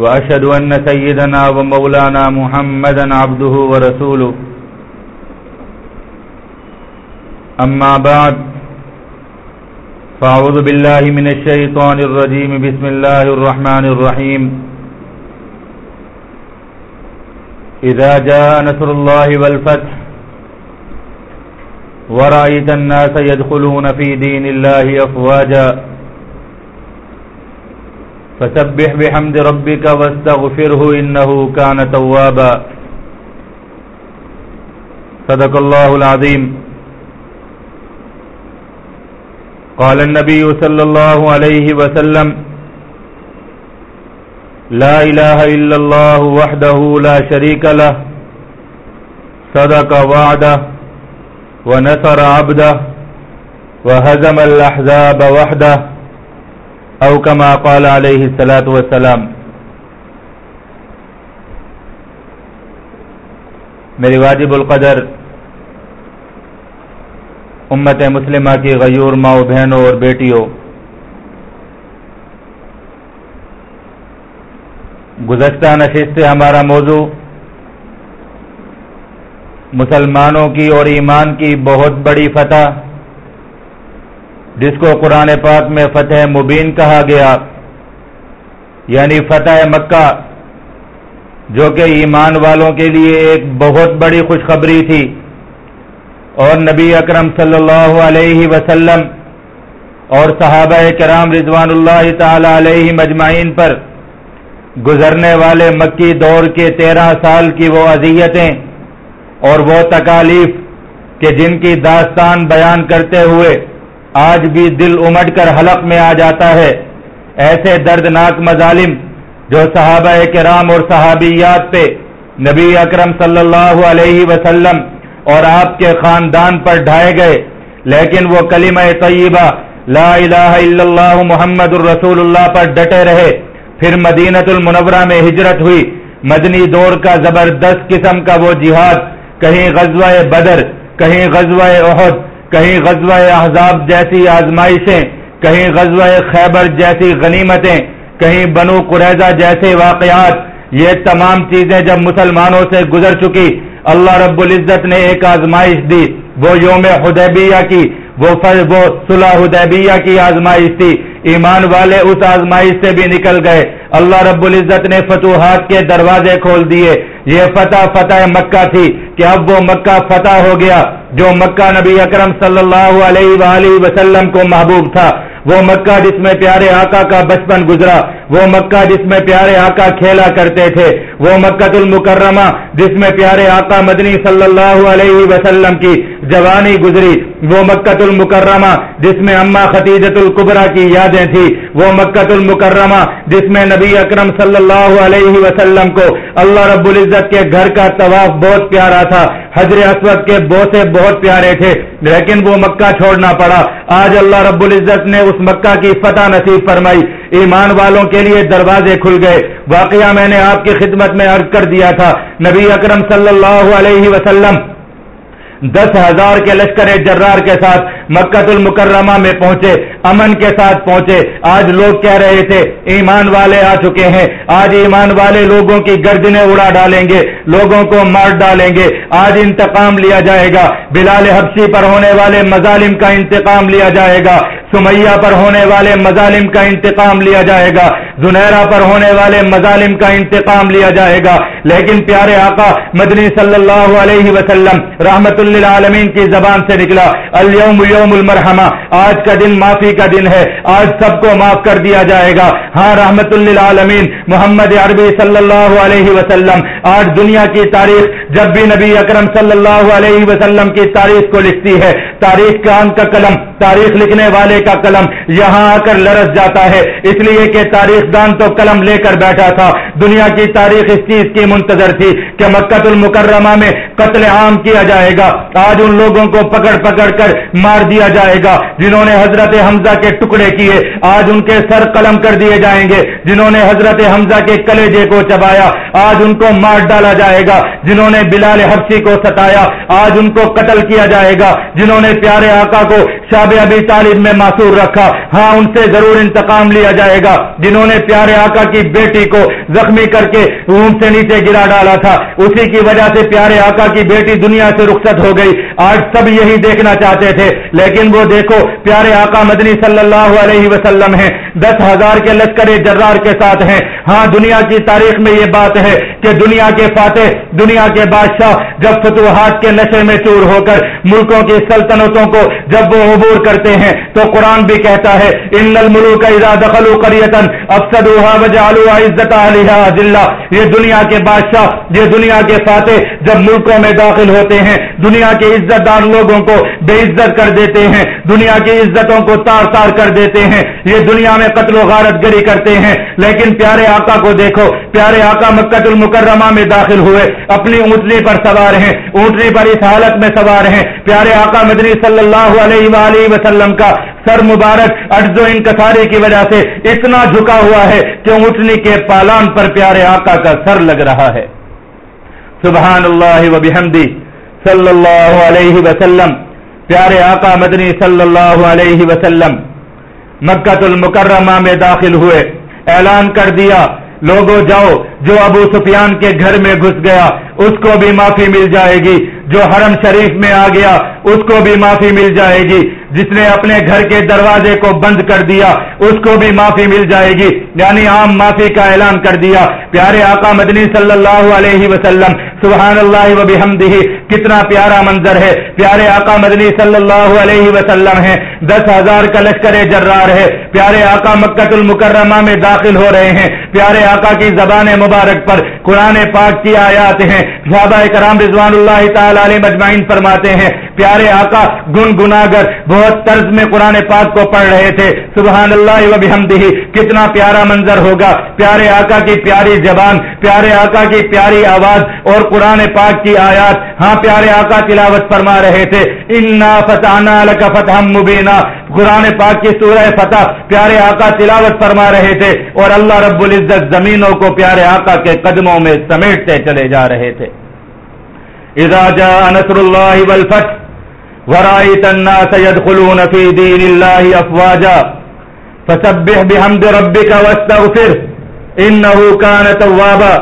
وأشهد أن سيدنا ومولانا محمدا عبده ورسوله. أما بعد فأعوذ بالله من الشيطان الرجيم. بسم الله الرحمن الرحيم. إذا جاء نصر الله والفتح ورأيت الناس يدخلون في دين الله أفواجا. فسبح بحمد ربك واستغفره إنه كان توابا. صدق الله العظيم. قال النبي صلى الله عليه وسلم لا إله إلا الله وحده لا شريك له صدق وعده ونصر عبده وهزم الأحزاب وحده. او كما قال علیہ الصلاۃ والسلام. میری واجب القدر امت مسلمہ کی غیور ماؤ بہنوں اور بیٹیوں، گزشتہ نشست سے ہمارا موضوع، مسلمانوں کی اور ایمان کی بہت بڑی فتح جس کو قرآن پاک میں فتح مبین کہا گیا یعنی فتح مکہ، جو کہ ایمان والوں کے لیے ایک بہت بڑی خوشخبری تھی۔ اور نبی اکرم صلی اللہ علیہ وسلم اور صحابہ کرام رضوان اللہ تعالی علیہ مجمعین پر گزرنے والے مکی دور کے تیرہ سال کی وہ اذیتیں اور وہ تکالیف کہ جن کی داستان بیان کرتے ہوئے آج بھی دل امٹ کر حلق میں آ جاتا ہے۔ ایسے دردناک مظالم جو صحابہ کرام اور صحابیات پہ نبی اکرم صلی اللہ علیہ وسلم اور آپ کے خاندان پر ڈھائے گئے، لیکن وہ کلمہ طیبہ لا الہ الا اللہ محمد الرسول اللہ پر ڈٹے رہے۔ پھر مدینت المنورہ میں ہجرت ہوئی۔ مدنی دور کا زبردست قسم کا وہ جہاد، کہیں غزوہ بدر، کہیں غزوہ احد کہیں غزوہ احزاب جیسی آزمائشیں، کہیں غزوہ خیبر جیسی غنیمتیں، کہیں بنو قریضہ جیسے واقعات۔ یہ تمام چیزیں جب مسلمانوں سے گزر چکی، اللہ رب العزت نے ایک آزمائش دی۔ وہ یوم حدیبیہ کی، وہ وہ صلح حدیبیہ کی آزمائش تھی۔ ایمان والے اس آزمائش سے بھی نکل گئے۔ اللہ رب العزت نے فتوحات کے دروازے کھول دیے۔ یہ فتح فتح مکہ تھی کہ اب وہ مکہ فتح ہو گیا، جو مکہ نبی اکرم صلی اللہ علیہ وآلہ وسلم کو محبوب تھا۔ وہ مکہ جس میں پیارے آقا کا بچپن گزرا، وہ مکہ جس میں پیارے آقا کھیلا کرتے تھے۔ وہ مکہ المکرمہ جس میں پیارے آقا مدنی صلی اللہ علیہ وسلم کی جوانی گزری، وہ مکہ المکرمہ، جس میں اما ختیجت القبرا کی یادیں تھی وہ مکہ المکرمہ، جس میں نبی اکرم صلی اللہ علیہ وسلم کو اللہ رب العزت کے گھر کا طواف بہت پیارا تھا حضر اسود کے بوسے بہت پیارے تھے، لیکن وہ مکہ چھوڑنا پڑا۔ آج اللہ رب العزت نے اس مکہ کی فتح نصیب فرمائی۔ ایمان والوں کے لیے دروازے کھل گئے۔ واقعہ میں نے آپ کی خدمت میں عرض کر دیا تھا۔ نبی اکرم صلی اللہ علیہ وسلم دس ہزار کے لشکر جرار کے ساتھ مکت المکرمہ میں پہنچے، امن کے ساتھ پہنچے۔ آج لوگ کہہ رہے تھے، ایمان والے آ چکے ہیں۔ آج ایمان والے لوگوں کی گردنیں اڑا ڈالیں گے، لوگوں کو مار ڈالیں گے۔ آج انتقام لیا جائے گا۔ بلال حبشی پر ہونے والے مظالم کا انتقام لیا جائے گا۔ سمیہ پر ہونے والے مظالم کا انتقام لیا جائے گا زنیرا پر ہونے والے مظالم کا انتقام لیا جائے گا۔ لیکن پیارے آقا، مدنی صلی اللہ علیہ وسلم رحمت للعالمین کی زبان سے نکلا۔ اليوم یوم المرحمہ، آج کا دن معافی کا دن ہے۔ آج سب کو معاف کر دیا جائے گا۔ ہاں رحمت للعالمین، محمد عربی صلی اللہ علیہ وسلم، آج دنیا کی تاریخ جب بھی نبی اکرم صلی اللہ علیہ وسلم کی تاریخ کو لکھتی ہے، تاریخ کا ان کا قلم، تاریخ لکھنے والے کا قلم یہاں آ کر لرس جاتا ہے۔ اس لیے کہ تاریخ دان تو قلم لے کر بیٹھا تھا۔ دنیا کی تاریخ اس چیز کی منتظر تھی کہ مکت المکرمہ میں قتل عام کیا جائے گا۔ آج ان لوگوں کو پکڑ پکڑ کر مار دیا جائے گا جنہوں نے حضرت حمزہ کے ٹکڑے کیے۔ آج ان کے سر قلم کر دیے جائیں گے۔ جنہوں نے حضرت حمزہ کے کلیجے کو چبایا۔ آج ان کو مار ڈالا جائے گا۔ جنہوں نے بلال حفصی کو ستایا۔ آج ان کو قتل کیا جائے گا۔ جنہوں نے پیارے آقا کو شاب ابی طالب میں معصور رکھا۔ ہاں ان سے ضرور انتقام لیا جائے گا۔ جنہوں نے پیارے آقا کی بیٹی کو زخمی کر کے اون سے نیچے گرا ڈالا تھا۔ اسی کی وجہ سے پیارے آقا کی بیٹی دنیا سے رخصت ہو گئی۔ آج سب یہی دیکھنا چاہتے تھے۔ لیکن وہ دیکھو، پیارے آقا مدنی صلی اللہ علیہ وسلم ہیں۔ دس ہزار کے لشکر جرار کے ساتھ ہیں۔ ہاں دنیا کی تاریخ میں یہ بات ہے کہ دنیا کے فاتح، دنیا کے بادشاہ جب فتوحات کے نشے میں چور ہو کر ملکوں کی سلطنتوں کو جب وہ عبور کرتے ہیں تو قرآن بھی کہتا ہے ان الملوک اذا دخلوا قرية افسدوها وجعلوا عزت اهلها ذلہ یہ دنیا کے بادشاہ، یہ دنیا کے فاتح جب ملکوں میں داخل ہوتے ہیں، دنیا کے عزت دار لوگوں کو بے عزت کر دیتے ہیں، دنیا کی عزتوں کو تار تار کر دیتے ہیں، یہ دنیا میں قتل و غارت گری کرتے ہیں۔ لیکن پیارے آقا کو دیکھو، پیارے آقا مکت المکرمہ میں داخل ہوئے، اپنی اونٹنی پر سوار ہیں، اونٹنی پر اس حالت میں سوار ہیں۔ پیارے آقا مدنی صلی اللہ علیہ وآلہ وسلم کا سر مبارک اجز و انکساری کی وجہ سے اتنا جھکا ہوا ہے کہ اونٹنی کے پالان پر پیارے آقا کا سر لگ رہا ہے۔ سبحان اللہ و بحمدی، صلی اللہ علیہ وسلم۔ پیارے آقا مدنی، صلی اللہ علیہ وسلم۔ مکت المکرمہ میں داخل ہوئے۔ اعلان کر دیا لوگوں جاؤ، جو ابو سفیان کے گھر میں گھس گیا، اس کو بھی معافی مل جائے گی۔ جو حرم شریف میں آ گیا، اس کو بھی معافی مل جائے گی۔ جس نے اپنے گھر کے دروازے کو بند کر دیا، اس کو بھی معافی مل جائے گی۔ یعنی عام معافی کا اعلان کر دیا۔ پیارے آقا مدنی صلی اللہ علیہ وسلم سبحان اللہ و بحمدہ، کتنا پیارا منظر ہے۔ پیارے آقا مدنی صلی اللہ علیہ وسلم ہے دس ہزار کا لشکر جرار ہے۔ پیارے آقا مکت المکرمہ میں داخل ہو رہے ہیں۔ پیارے آقا کی زبان مبارک پر قرآن پاک کی آیات ہیں۔ صحابہ کرام رضوان اللہ تعالی علیہ مجمعین فرماتے ہیں، پیارے آقا گن گناگر بہت طرز میں قرآن پاک کو پڑھ رہے تھے۔ سبحان اللہ و بحمدہ، کتنا پیارا منظر ہوگا۔ پیارے آقا کی پیاری زبان، پیارے آقا کی پیاری آواز اور قرآن پاک کی آیات۔ ہاں پیارے آقا تلاوت فرما رہے تھے۔ انا فتح فتح مبینہ قرآن پاک کی سورہ فتح پیارے آقا تلاوت فرما رہے تھے اور اللہ رب العزت زمینوں کو پیارے آقا کے قدموں میں سمیٹتے چلے جا رہے تھے۔ اذا جاء نصر الله والفتح ورأيت الناس يدخلون في دين الله أفواجا. فسبح بحمد ربك واستغفر. انه كان توابا.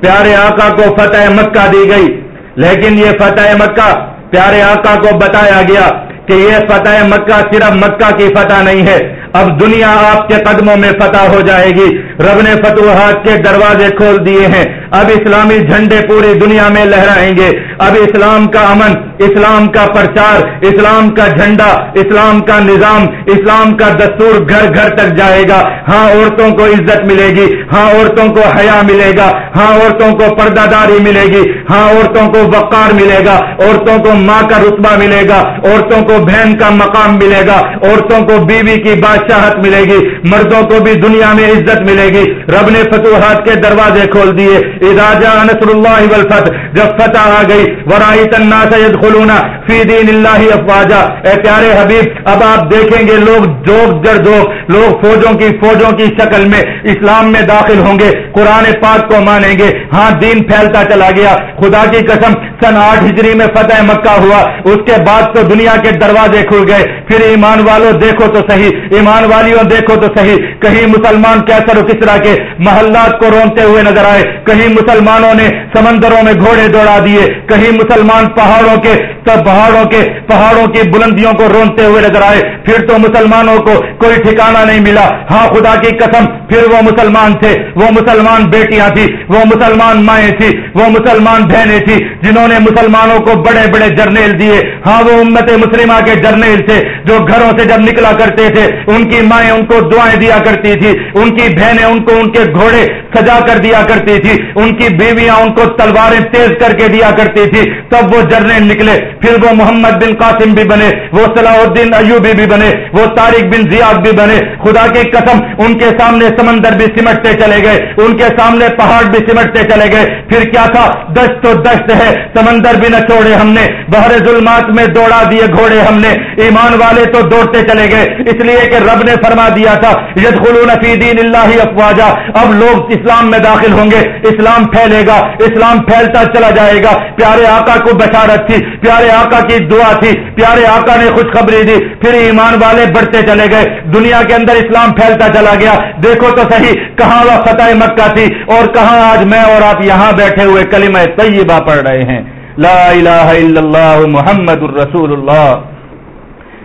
پیارے آقا کو فتح مکہ دی گئی. لیکن یہ فتح مکہ پیارے آقا کو بتایا گیا کہ یہ فتح مکہ صرف مکہ کی فتح نہیں ہے اب دنیا آپ کے قدموں میں فتح ہو جائے گی۔ رب نے فتوحات کے دروازے کھول دیے ہیں۔ اب اسلامی جھنڈے پوری دنیا میں لہرائیں گے۔ اب اسلام کا امن، اسلام کا پرچار، اسلام کا جھنڈا، اسلام کا نظام، اسلام کا دستور گھر گھر تک جائے گا۔ ہاں عورتوں کو عزت ملے گی۔ ہاں عورتوں کو حیا ملے گا۔ ہاں عورتوں کو پردہ داری ملے گی۔ ہاں عورتوں کو وقار ملے گا۔ عورتوں کو ماں کا رتبہ ملے گا۔ عورتوں کو بہن کا مقام ملے گا۔ عورتوں کو بیوی کی بادشاہت ملے گی، مردوں کو بھی دنیا میں عزت ملے گی۔ رب نے فتوحات کے دروازے کھول دیے۔ اراجا نصر اللہ والفتح، جب فتح آ گئی ورائی تنا سید خلونا فی دین اللہ افواجا۔ اے پیارے حبیب، اب آپ دیکھیں گے لوگ جوک جر جوک، لوگ فوجوں کی فوجوں کی شکل میں اسلام میں داخل ہوں گے۔ قرآن پاک کو مانیں گے۔ ہاں دین پھیلتا چلا گیا۔ خدا کی قسم، سن آٹھ ہجری میں فتح مکہ ہوا۔ اس کے بعد تو دنیا کے دروازے کھل گئے۔ پھر ایمان والوں دیکھو تو صحیح، ایمان والیوں دیکھو تو صحیح، کہیں مسلمان کیسر و کسرا کے محلات کو رونتے ہوئے نظر آئے؟ کہیں مسلمانوں نے سمندروں میں گھوڑے دوڑا دیے؟ کہیں مسلمان پہاڑوں کے پہاڑوں کے، پہاڑوں کی بلندیوں کو رونتے ہوئے نظر آئے؟ پھر تو مسلمانوں کو کوئی ٹھکانہ نہیں ملا۔ ہاں خدا کی قسم، پھر وہ مسلمان تھے، وہ مسلمان بیٹیاں تھی وہ مسلمان مائیں تھی وہ مسلمان بہنیں تھی جنہوں نے مسلمانوں کو بڑے بڑے جرنیل دیے۔ ہاں وہ امت مسلمہ کے جرنیل تھے جو گھروں سے جب نکلا کرتے تھے، ان کی مائیں ان کو دعائیں دیا کرتی تھی، ان کی بہنیں ان کو ان کے گھوڑے سجا کر دیا کرتی تھی، ان کی بیویاں ان کو تلواریں تیز کر کے دیا کرتی تھی۔ تب وہ جرنے نکلے، پھر وہ محمد بن قاسم بھی بنے، وہ صلاح الدین ایوبی بھی بنے، وہ طارق بن زیاد بھی بنے۔ خدا کی قسم، ان کے سامنے سمندر بھی سمٹتے چلے گئے، ان کے سامنے پہاڑ بھی سمٹتے چلے گئے۔ پھر کیا تھا؟ دشت تو دشت ہے، سمندر بھی نہ چھوڑے ہم نے، بہر ظلمات میں دوڑا دیے گھوڑے ہم نے۔ ایمان والے تو دوڑتے چلے گئے، اس لیے کہ رب نے فرما دیا تھا ید خلون دین اللہ افواجہ اب لوگ اسلام میں داخل ہوں گے، اسلام پھیلے گا، اسلام پھیلتا چلا جائے گا۔ پیارے آقا کو بشارت تھی، پیارے آقا کی دعا تھی، پیارے آقا نے خوشخبری دی، پھر ایمان والے بڑھتے چلے گئے۔ دنیا کے اندر اسلام پھیلتا چلا گیا۔ دیکھو تو صحیح، کہاں وہ فتح مکہ تھی اور کہاں آج میں اور آپ یہاں بیٹھے ہوئے کلمہ طیبہ پڑھ رہے ہیں۔ لا الہ الا اللہ محمد الرسول اللہ۔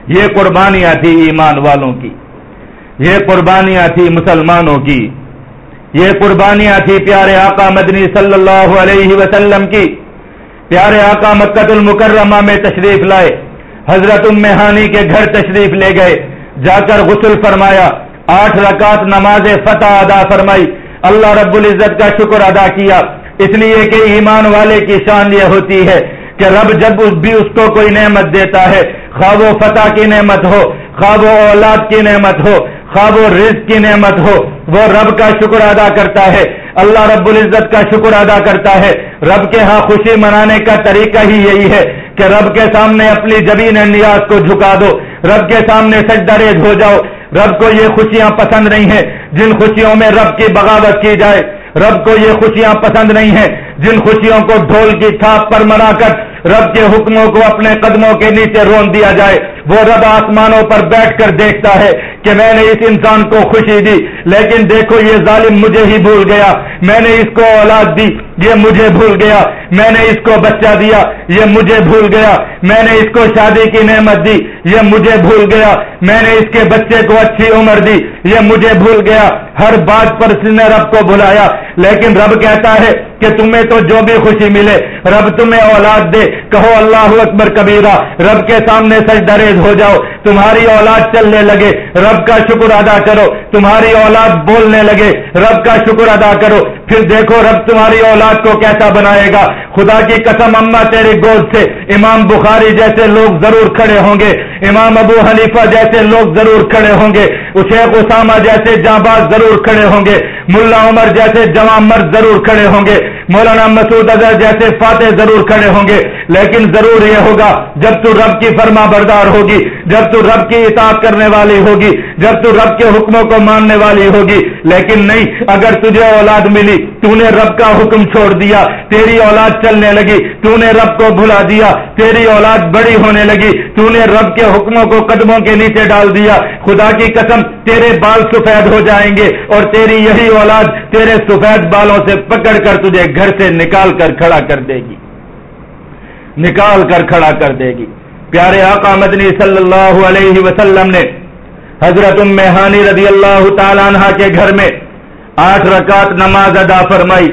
یہ قربانیاں تھی ایمان والوں کی، یہ قربانیاں تھی مسلمانوں کی، یہ قربانیاں تھی پیارے آقا مدنی صلی اللہ علیہ وسلم کی۔ پیارے آقا مکت المکرمہ میں تشریف لائے، حضرت امانی کے گھر تشریف لے گئے۔ جا کر غسل فرمایا، آٹھ رکعت نماز فتح ادا فرمائی۔ اللہ رب العزت کا شکر ادا کیا۔ اس لیے کہ ایمان والے کی شان یہ ہوتی ہے کہ رب جب بھی اس کو کوئی نعمت دیتا ہے، خواب و فتح کی نعمت ہو، خواب و اولاد کی نعمت ہو، خواب و رزق کی نعمت ہو، وہ رب کا شکر ادا کرتا ہے۔ اللہ رب العزت کا شکر ادا کرتا ہے۔ رب کے ہاں خوشی منانے کا طریقہ ہی یہی ہے کہ رب کے سامنے اپنی جبین نیاز کو جھکا دو۔ رب کے سامنے سجدریز ہو جاؤ۔ رب کو یہ خوشیاں پسند نہیں ہیں۔ جن خوشیوں میں رب کی بغاوت کی جائے رب کو یہ خوشیاں پسند نہیں ہیں۔ جن خوشیوں کو ڈھول کی چھاپ پر منا کر رب کے حکموں کو اپنے قدموں کے نیچے رون دیا جائے، وہ رب آسمانوں پر بیٹھ کر دیکھتا ہے کہ میں نے اس انسان کو خوشی دی۔ لیکن دیکھو، یہ ظالم مجھے ہی بھول گیا۔ میں نے اس کو اولاد دی، یہ مجھے بھول گیا۔ میں نے اس کو بچہ دیا، یہ مجھے بھول گیا۔ میں نے اس کو شادی کی نعمت دی، یہ مجھے بھول گیا۔ میں نے اس کے بچے کو اچھی عمر دی۔ یہ مجھے بھول گیا۔ ہر بات پر اس نے رب کو بلایا۔ لیکن رب کہتا ہے کہ تمہیں تو جو بھی خوشی ملے، رب تمہیں اولاد دے۔ کہو اللہ اکبر کبیرہ، رب کے سامنے سچ دریز ہو جاؤ۔ تمہاری اولاد چلنے لگے۔ رب کا شکر ادا کرو۔ تمہاری اولاد بولنے لگے۔ رب کا شکر ادا کرو۔ پھر دیکھو رب تمہاری اولاد کو کیسا بنائے گا۔ خدا کی قسم اما تیرے گود سے۔ امام بخاری جیسے لوگ ضرور کھڑے ہوں گے۔ امام ابو حنیفہ جیسے لوگ ضرور کھڑے ہوں گے۔ شیخ اسامہ جیسے جاں باز ضرور کھڑے ہوں گے، ملا عمر جیسے جوان مرد ضرور کھڑے ہوں گے۔ مولانا مسعود اظہر جیسے فاتح ضرور کھڑے ہوں گے، لیکن ضرور یہ ہوگا، جب تو رب کی فرما بردار ہوگی، جب تو رب کی اطاعت کرنے والی ہوگی، جب تو رب کے حکموں کو ماننے والی ہوگی۔ لیکن نہیں، اگر تجھے اولاد ملی تو نے رب کا حکم چھوڑ دیا، تیری اولاد چلنے لگی تو نے رب کو بھلا دیا، تیری اولاد بڑی ہونے لگی تو نے رب کے حکموں کو قدموں کے نیچے ڈال دیا، خدا کی قسم، تیرے بال سفید ہو جائیں گے، اور تیری یہی اولاد تیرے سفید بالوں سے پکڑ کر تجھے گھر سے نکال کر کھڑا کر دے گی۔ نکال کر کھڑا کر دے گی۔ پیارے آقا مدنی صلی اللہ علیہ وسلم نے حضرت ہانی رضی اللہ تعالیٰ عنہ کے گھر میں آٹھ رکعت نماز ادا فرمائی،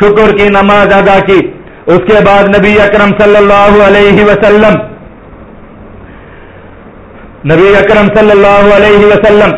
شکر کی نماز ادا کی۔ اس کے بعد نبی اکرم صلی اللہ علیہ وسلم، نبی اکرم صلی اللہ علیہ وسلم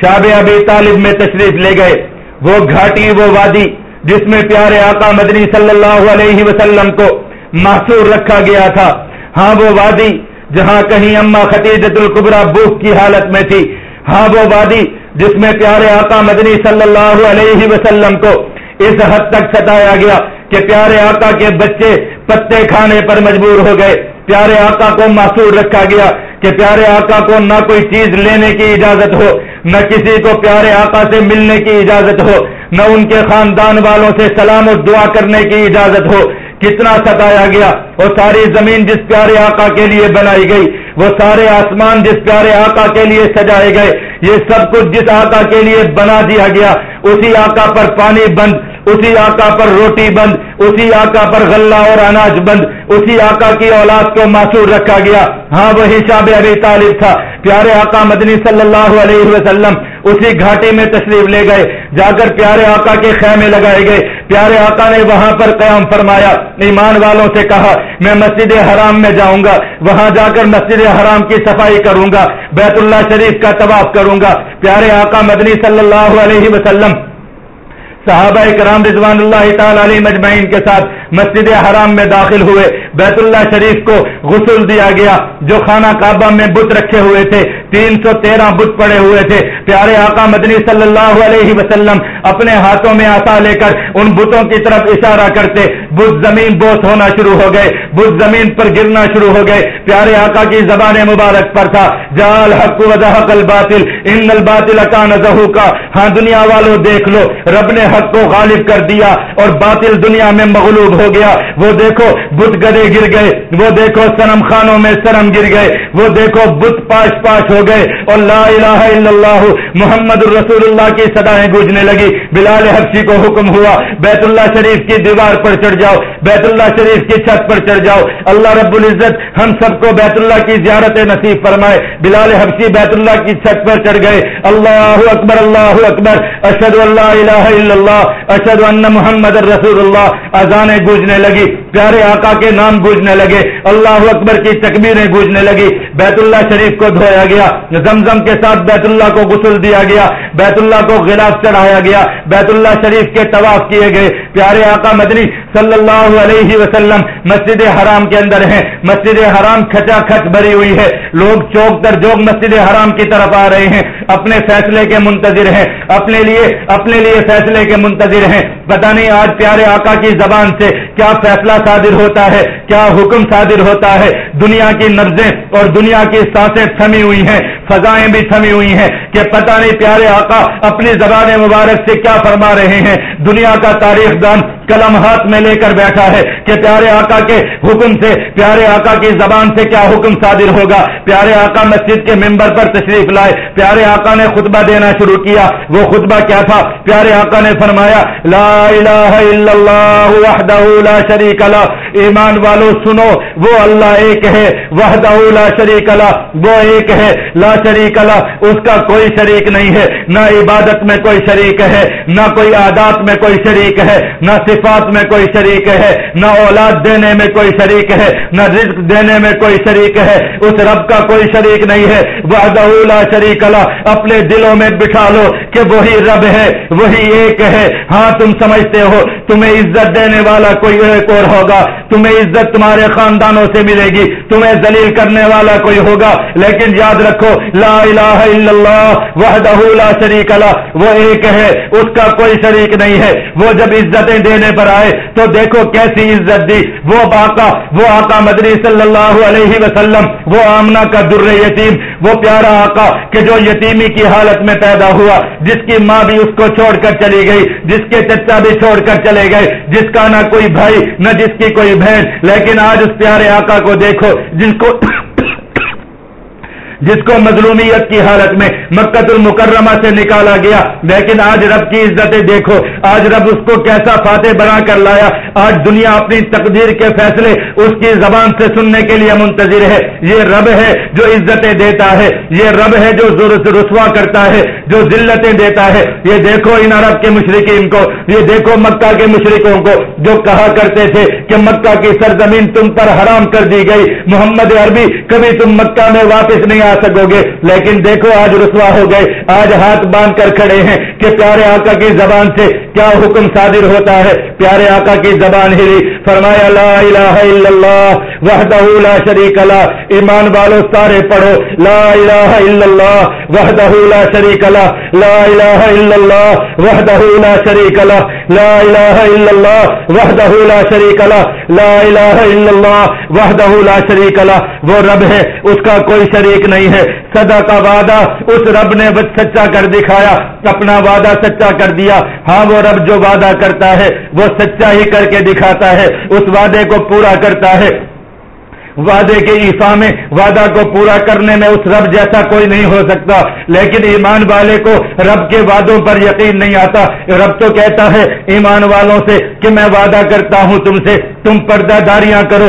شاب ابی طالب میں تشریف لے گئے۔ وہ گھاٹی، وہ وادی جس میں پیارے آقا مدنی صلی اللہ علیہ وسلم کو محصور رکھا گیا تھا۔ ہاں وہ وادی جہاں کہیں اما خطیجت القبرا بوک کی حالت میں تھی۔ ہاں وہ وادی جس میں پیارے آقا مدنی صلی اللہ علیہ وسلم کو اس حد تک ستایا گیا کہ پیارے آقا کے بچے پتے کھانے پر مجبور ہو گئے۔ پیارے آقا کو محصور رکھا گیا کہ پیارے آقا کو نہ کوئی چیز لینے کی اجازت ہو، نہ کسی کو پیارے آقا سے ملنے کی اجازت ہو، نہ ان کے خاندان والوں سے سلام و دعا کرنے کی اجازت ہو۔ کتنا ستایا گیا، وہ ساری زمین جس پیارے آقا کے لیے بنائی گئی، وہ سارے آسمان جس پیارے آقا کے لیے سجائے گئے، یہ سب کچھ جس آقا کے لیے بنا دیا گیا، اسی آقا پر پانی بند اسی آقا پر روٹی بند، اسی آقا پر غلہ اور اناج بند، اسی آقا کی اولاد کو معصور رکھا گیا۔ ہاں وہی شاب ابھی طالب تھا۔ پیارے آقا مدنی صلی اللہ علیہ وسلم اسی گھاٹی میں تشریف لے گئے۔ جا کر پیارے آقا کے خیمے لگائے گئے۔ پیارے آقا نے وہاں پر قیام فرمایا۔ ایمان والوں سے کہا، میں مسجد حرام میں جاؤں گا۔ وہاں جا کر مسجد حرام کی صفائی کروں گا۔ بیت اللہ شریف کا طواف کروں گا۔ پیارے آقا مدنی صلی اللہ علیہ وسلم صحابہ کرام رضوان اللہ تعالی علیہ مجمعین کے ساتھ مسجد حرام میں داخل ہوئے۔ بیت اللہ شریف کو غسل دیا گیا، جو خانہ کعبہ میں بت رکھے ہوئے تھے، تین سو تیرہ بت پڑے ہوئے تھے۔ پیارے آقا مدنی صلی اللہ علیہ وسلم اپنے ہاتھوں میں آسا لے کر ان بتوں کی طرف اشارہ کرتے، بت زمین بوس ہونا شروع ہو گئے، بت زمین پر گرنا شروع ہو گئے۔ پیارے آقا کی زبان مبارک پر تھا، جال حق وضحق الباطل، ان الباطل کا نظہ کا ہاں دنیا والوں دیکھ لو، رب نے حق کو غالب کر دیا اور باطل دنیا میں مغلوب ہو گیا۔ وہ دیکھو، بت گدے گر گئے، وہ دیکھو سنم خانوں میں سرم گر گئے، وہ دیکھو بت پاش پاش ہو گئے اور لا الہ الا اللہ، محمد الرسول اللہ کی سدائیں گوجنے لگی۔ بلال حفصی کو حکم ہوا، بیت اللہ شریف کی دیوار پر چڑھ جاؤ، بیت اللہ شریف کی چھت پر چڑھ جاؤ۔ اللہ رب العزت ہم سب کو بیت اللہ کی زیارت نصیب فرمائے۔ بلال حفصی بیت اللہ کی چھت پر چڑھ گئے۔ اللہ اکبر اللہ اکبر۔ اشد اللہ الہ الا اللہ اشد ان محمد الرسول اللہ اذانیں گوجنے لگی۔ پیارے آقا کے نام گوجنے لگے، اللہ اکبر کی تکبیریں گوجنے لگی۔ بیت اللہ شریف کو دھویا گیا، زمزم کے ساتھ بیت اللہ کو غسل دیا گیا بیت اللہ کو غلاف چڑھایا گیا بیت اللہ شریف کے طواف کیے گئے۔ پیارے آقا مدنی صلی اللہ علیہ وسلم، مسجد حرام کے اندر ہیں۔ مسجد حرام کھچا کھچ بھری ہوئی ہے۔ لوگ چوک در جوک مسجد حرام کی طرف آ رہے ہیں۔ اپنے فیصلے کے منتظر ہیں۔ اپنے لیے اپنے لیے فیصلے کے منتظر ہیں۔ پتہ نہیں آج پیارے آقا کی زبان سے کیا فیصلہ صادر ہوتا ہے۔ کیا حکم صادر ہوتا ہے؟ دنیا کی نبزیں اور دنیا کی سانسیں تھمی ہوئی ہیں، فضائیں بھی تھمی ہوئی ہیں کہ پتہ نہیں پیارے آقا اپنی زبان مبارک سے کیا فرما رہے ہیں۔ دنیا کا تاریخ دان قلم ہاتھ میں لے کر بیٹھا ہے کہ پیارے آقا کے حکم سے، پیارے آقا کی زبان سے کیا حکم صادر ہوگا؟ پیارے آقا مسجد کے ممبر پر تشریف لائے، پیارے آقا نے خطبہ دینا شروع کیا، وہ خطبہ کیا تھا؟ پیارے آقا نے فرمایا، لا الہ الا اللہ وحدہ لا شریک لا ایمان والو سنو، وہ اللہ ایک ہے، وحدہ لا شریک لا وہ ایک ہے، لا شریک لا اس کا کوئی شریک نہیں ہے، نہ عبادت میں کوئی شریک ہے، نہ کوئی عادات میں کوئی شریک ہے، نہ صرف صفات میں کوئی شریک ہے، نہ اولاد دینے میں کوئی شریک ہے، نہ رزق دینے میں کوئی شریک ہے۔ اس رب کا کوئی شریک نہیں ہے۔ وہ لا شریک اللہ اپنے دلوں میں بٹھا لو کہ وہی رب ہے، وہی ایک ہے۔ ہاں تم سمجھتے ہو، تمہیں عزت دینے والا کوئی ایک اور ہوگا۔ تمہیں عزت تمہارے خاندانوں سے ملے گی۔ تمہیں ذلیل کرنے والا کوئی ہوگا۔ لیکن یاد رکھو، لا الہ الا اللہ، وحدہ لا شریک اللہ وہ ایک ہے، اس کا کوئی شریک نہیں ہے۔ وہ جب عزتیں دینے پر آئے تو دیکھو کیسی عزت دی۔ وہ آقا وہ آقا مدنی صلی اللہ علیہ وسلم، وہ آمنا کا در یتیم، وہ پیارا آقا کہ جو یتیمی کی حالت میں پیدا ہوا، جس کی ماں بھی اس کو چھوڑ کر چلی گئی، جس کے چچا بھی چھوڑ کر چلے گئے، جس کا نہ کوئی بھائی، نہ جس کی کوئی بہن۔ لیکن آج اس پیارے آقا کو دیکھو جس کو جس کو مظلومیت کی حالت میں مکت المکرمہ سے نکالا گیا، لیکن آج رب کی عزتیں دیکھو، آج رب اس کو کیسا فاتح بنا کر لایا۔ آج دنیا اپنی تقدیر کے فیصلے اس کی زبان سے سننے کے لیے منتظر ہے۔ یہ رب ہے جو عزتیں دیتا ہے، یہ رب ہے جو رسوا کرتا ہے، جو ذلتیں دیتا ہے۔ یہ دیکھو ان عرب کے مشرقین کو، یہ دیکھو مکہ کے مشرقوں کو، جو کہا کرتے تھے کہ مکہ کی سرزمین تم پر حرام کر دی گئی۔ محمد عربی کبھی تم مکہ میں واپس نہیں آ سکو گے لیکن دیکھو آج رسوا ہو گئے، آج ہاتھ باندھ کر کھڑے ہیں کہ پیارے آقا کی زبان سے کیا حکم صادر ہوتا ہے؟ پیارے آقا کی زبان ہلی، فرمایا، لا الہ الا اللہ، وحدہ لا شریک لا، ایمان والو سارے پڑھو، لا الہ الا اللہ، وحدہ لا شریک لا لا الہ الا اللہ، وحدہ لا شریک لا لا الہ الا اللہ، وحدہ لا شریک لا لا الہ الا اللہ، وحدہ لا شریک لا، وہ رب ہے، اس کا کوئی شریک نہیں۔ نہیں ہے۔ صدا کا وعدہ اس رب نے سچا کر دکھایا، اپنا وعدہ سچا کر دیا۔ ہاں وہ رب جو وعدہ کرتا ہے، وہ سچا ہی کر کے دکھاتا ہے۔ اس وعدے کو پورا کرتا ہے۔ وعدے کے ایفا میں وعدہ کو پورا کرنے میں اس رب جیسا کوئی نہیں ہو سکتا۔ لیکن ایمان والے کو رب کے وعدوں پر یقین نہیں آتا۔ رب تو کہتا ہے، ایمان والوں سے کہ میں وعدہ کرتا ہوں تم سے۔ تم پردہ داریاں کرو،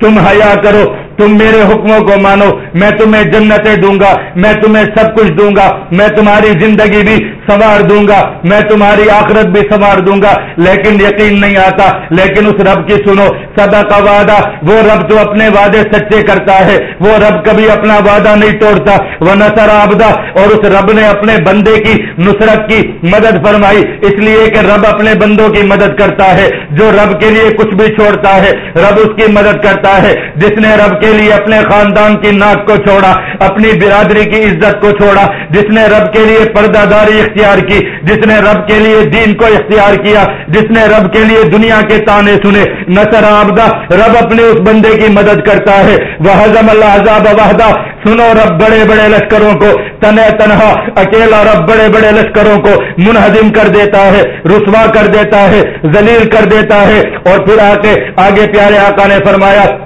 تم حیا کرو۔ تم میرے حکموں کو مانو، میں تمہیں جنتیں دوں گا، میں تمہیں سب کچھ دوں گا، میں تمہاری زندگی بھی سنوار دوں گا، میں تمہاری آخرت بھی سنوار دوں گا، لیکن یقین نہیں آتا، لیکن اس رب کی سنو سدا کا وعدہ، وہ رب جو اپنے وعدے سچے کرتا ہے، وہ رب کبھی اپنا وعدہ نہیں توڑتا۔ وہ نسر آبدا اور اس رب نے اپنے بندے کی نصرت کی مدد فرمائی۔ اس لیے کہ رب اپنے بندوں کی مدد کرتا ہے، جو رب کے لیے کچھ بھی چھوڑتا ہے، رب اس کی مدد کرتا ہے۔ جس نے رب کے لیے اپنے خاندان کی ناک کو چھوڑا، اپنی برادری کی عزت کو چھوڑا، جس نے رب کے لیے پردہ داری اختیار کی، جس نے رب کے لیے دین کو اختیار کیا، جس نے رب کے لیے دنیا کے تانے سنے۔ نسر آبدا عبدہ، رب اپنے اس بندے کی مدد کرتا ہے۔ وہ ہزم اللہ عذاب وحدہ۔ سنو رب بڑے بڑے لشکروں کو۔ تنہ تنہا، اکیلا رب بڑے بڑے لشکروں کو منہدم کر دیتا ہے، رسوا کر دیتا ہے، ذلیل کر دیتا ہے۔ اور پھر آ کے آگے پیارے آقا نے فرمایا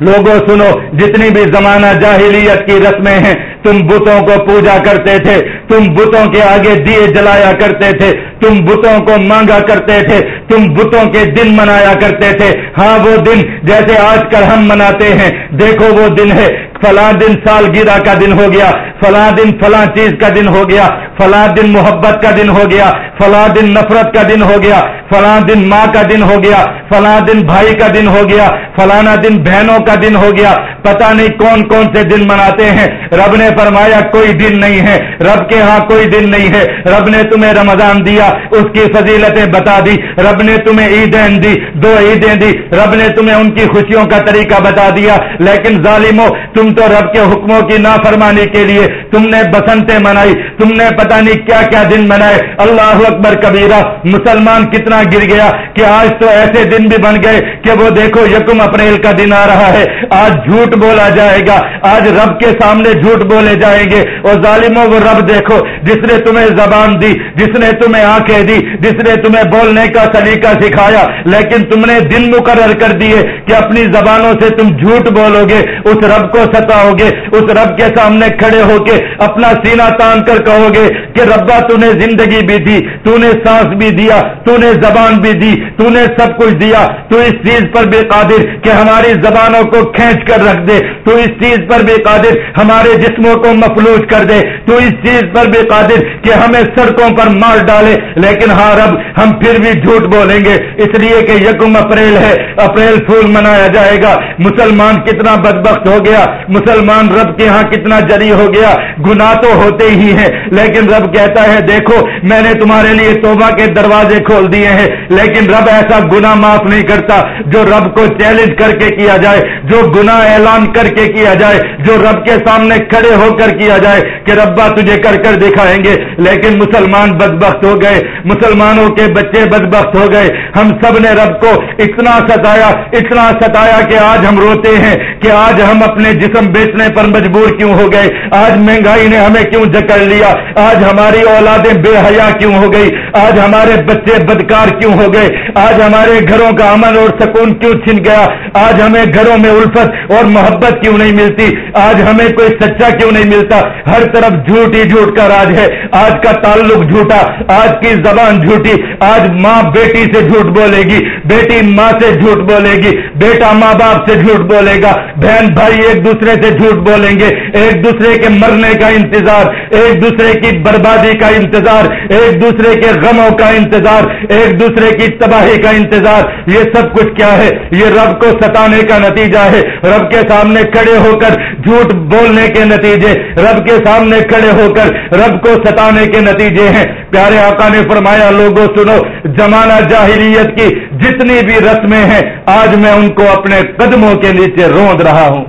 لوگوں سنو، جتنی بھی زمانہ جاہلیت کی رسمیں ہیں، تم بتوں کو پوجا کرتے تھے، تم بتوں کے آگے دیے جلایا کرتے تھے، تم بتوں کو مانگا کرتے تھے، تم بتوں کے دن منایا کرتے تھے۔ ہاں وہ دن جیسے آج کل ہم مناتے ہیں، دیکھو وہ دن ہے، فلاں دن سالگرہ کا دن ہو گیا، فلاں دن فلاں چیز کا دن ہو گیا، فلاں دن محبت کا دن ہو گیا، فلاں دن نفرت کا دن ہو گیا، فلاں دن ماں کا دن ہو گیا، فلاں دن بھائی کا دن ہو گیا فلانا دن بہنوں کا دن ہو گیا، پتہ نہیں کون کون سے دن مناتے ہیں۔ رب نے فرمایا، کوئی دن نہیں ہے۔ رب کے ہاں کوئی دن نہیں ہے۔ رب نے تمہیں رمضان دیا، اس کی فضیلتیں بتا دی۔ رب نے تمہیں عیدین دی، دو عیدیں دی۔ رب نے تمہیں ان کی خوشیوں کا طریقہ بتا دیا۔ لیکن ظالموں، تم تو رب کے حکموں کی نافرمانی کے لیے تم نے بسنتیں منائی۔ تم نے پتہ نہیں کیا کیا دن منائے۔ اللہ اکبر کبیرہ، مسلمان کتنا گر گیا کہ آج تو ایسے دن بھی بن گئے کہ وہ دیکھو، یکم اپریل کا دن آ رہا ہے۔ ہے، آج جھوٹ بولا جائے گا، آج رب کے سامنے جھوٹ بولے جائیں گے۔ اور ظالموں، وہ رب دیکھو، جس نے تمہیں زبان دی، جس نے تمہیں آنکھیں دی، جس نے تمہیں بولنے کا سلیقہ سکھایا، لیکن تم نے دن مقرر کر دیے کہ اپنی زبانوں سے تم جھوٹ بولو گے، اس رب کو ستاؤ گے، اس رب کے سامنے کھڑے ہو کے اپنا سینا تان کر کہو گے کہ ربا، تو نے زندگی بھی دی، تو نے سانس بھی دیا، تو نے زبان بھی دی، تو نے سب کچھ دیا۔ تو اس چیز پر بے قادر کہ ہماری زبانوں کو کھینچ کر رکھ دے، تو اس چیز پر بھی قادر ہمارے جسموں کو مفلوج کر دے۔ تو اس چیز پر بھی قادر کہ ہمیں سڑکوں پر مار ڈالے۔ لیکن ہاں رب، ہم پھر بھی جھوٹ بولیں گے۔ اس لیے کہ یکم اپریل ہے، اپریل پھول منایا جائے گا۔ مسلمان کتنا بدبخت ہو گیا۔ مسلمان رب کے ہاں کتنا جری ہو گیا۔ گناہ تو ہوتے ہی ہیں، لیکن رب کہتا ہے، دیکھو، میں نے تمہارے لیے توبہ کے دروازے کھول دیے ہیں۔ لیکن رب ایسا گناہ معاف نہیں کرتا جو رب کو چیلنج کر کے کیا جائے۔ جو گناہ اعلان کر کے کیا جائے، جو رب کے سامنے کھڑے ہو کر کیا جائے کہ ربا تجھے کر کر دکھائیں گے، لیکن مسلمان بدبخت ہو گئے، مسلمانوں کے بچے بدبخت ہو گئے۔ ہم سب نے رب کو اتنا ستایا اتنا ستایا کہ آج ہم روتے ہیں کہ آج ہم اپنے جسم بیچنے پر مجبور کیوں ہو گئے؟ آج مہنگائی نے ہمیں کیوں جکڑ لیا؟ آج ہماری اولادیں بے حیا کیوں ہو گئی؟ آج ہمارے بچے بدکار کیوں ہو گئے؟ آج ہمارے گھروں کا امن اور سکون کیوں چھن گیا؟ آج ہمیں گھروں میں ہمیں الفت اور محبت کیوں نہیں ملتی؟ آج ہمیں کوئی سچا کیوں نہیں ملتا؟ ہر طرف جھوٹ ہی جھوٹ کا راج ہے۔ آج کا تعلق جھوٹا، آج کی زبان جھوٹی، آج ماں بیٹی سے جھوٹ بولے گی، بیٹی ماں سے جھوٹ بولے گی، بیٹا ماں باپ سے جھوٹ بولے گا، بہن بھائی ایک دوسرے سے جھوٹ بولیں گے، ایک دوسرے کے مرنے کا انتظار، ایک دوسرے کی بربادی کا انتظار، ایک دوسرے کے غموں کا انتظار، ایک دوسرے کی تباہی کا انتظار۔ یہ سب کچھ کیا ہے؟ یہ رب کو ستانے کا نتیجہ جائے، رب کے سامنے کھڑے ہو کر جھوٹ بولنے کے نتیجے، رب کے سامنے کھڑے ہو کر رب کو ستانے کے نتیجے ہیں۔ پیارے آقا نے فرمایا لوگوں سنو، زمانہ جاہلیت کی جتنی بھی رسمیں ہیں، آج میں ان کو اپنے قدموں کے نیچے روند رہا ہوں،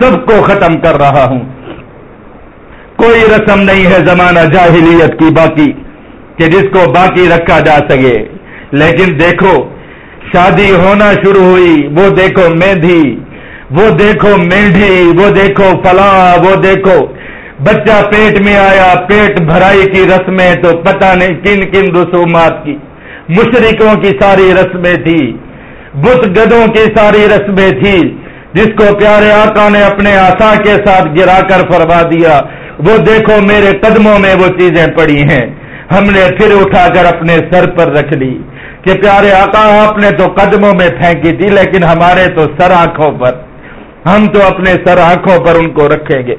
سب کو ختم کر رہا ہوں۔ کوئی رسم نہیں ہے زمانہ جاہلیت کی باقی، کہ جس کو باقی رکھا جا سکے۔ لیکن دیکھو شادی ہونا شروع ہوئی، وہ دیکھو مہندی، وہ دیکھو مہندی، وہ دیکھو فلاں، وہ دیکھو۔ بچہ پیٹ میں آیا، پیٹ بھرائی کی رسمیں تو پتہ نہیں کن کن رسومات کی۔ مشرقوں کی ساری رسمیں تھی، بت گدوں کی ساری رسمیں تھی۔ جس کو پیارے آقا نے اپنے آسا کے ساتھ گرا کر فرما دیا، وہ دیکھو میرے قدموں میں وہ چیزیں پڑی ہیں۔ ہم نے پھر اٹھا کر اپنے سر پر رکھ لی۔ کہ پیارے آقا، آپ نے تو قدموں میں پھینکی تھی، لیکن ہمارے تو سر آنکھوں پر۔ ہم تو اپنے سر آنکھوں پر ان کو رکھیں گے۔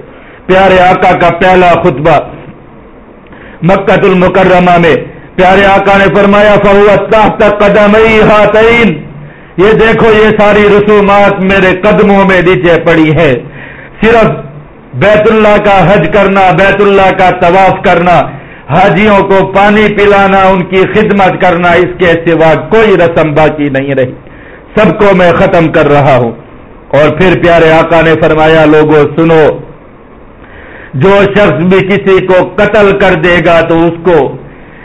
پیارے آقا کا پہلا خطبہ مکت المکرمہ میں۔ پیارے آقا نے فرمایا فہو قدم یہ دیکھو، یہ ساری رسومات میرے قدموں میں نیچے پڑی ہے صرف بیت اللہ کا حج کرنا، بیت اللہ کا طواف کرنا حاجیوں کو پانی پلانا، ان کی خدمت کرنا، اس کے سوا کوئی رسم باقی نہیں رہی۔ سب کو میں ختم کر رہا ہوں۔ اور پھر پیارے آقا نے فرمایا لوگوں سنو۔ جو شخص بھی کسی کو قتل کر دے گا تو اس کو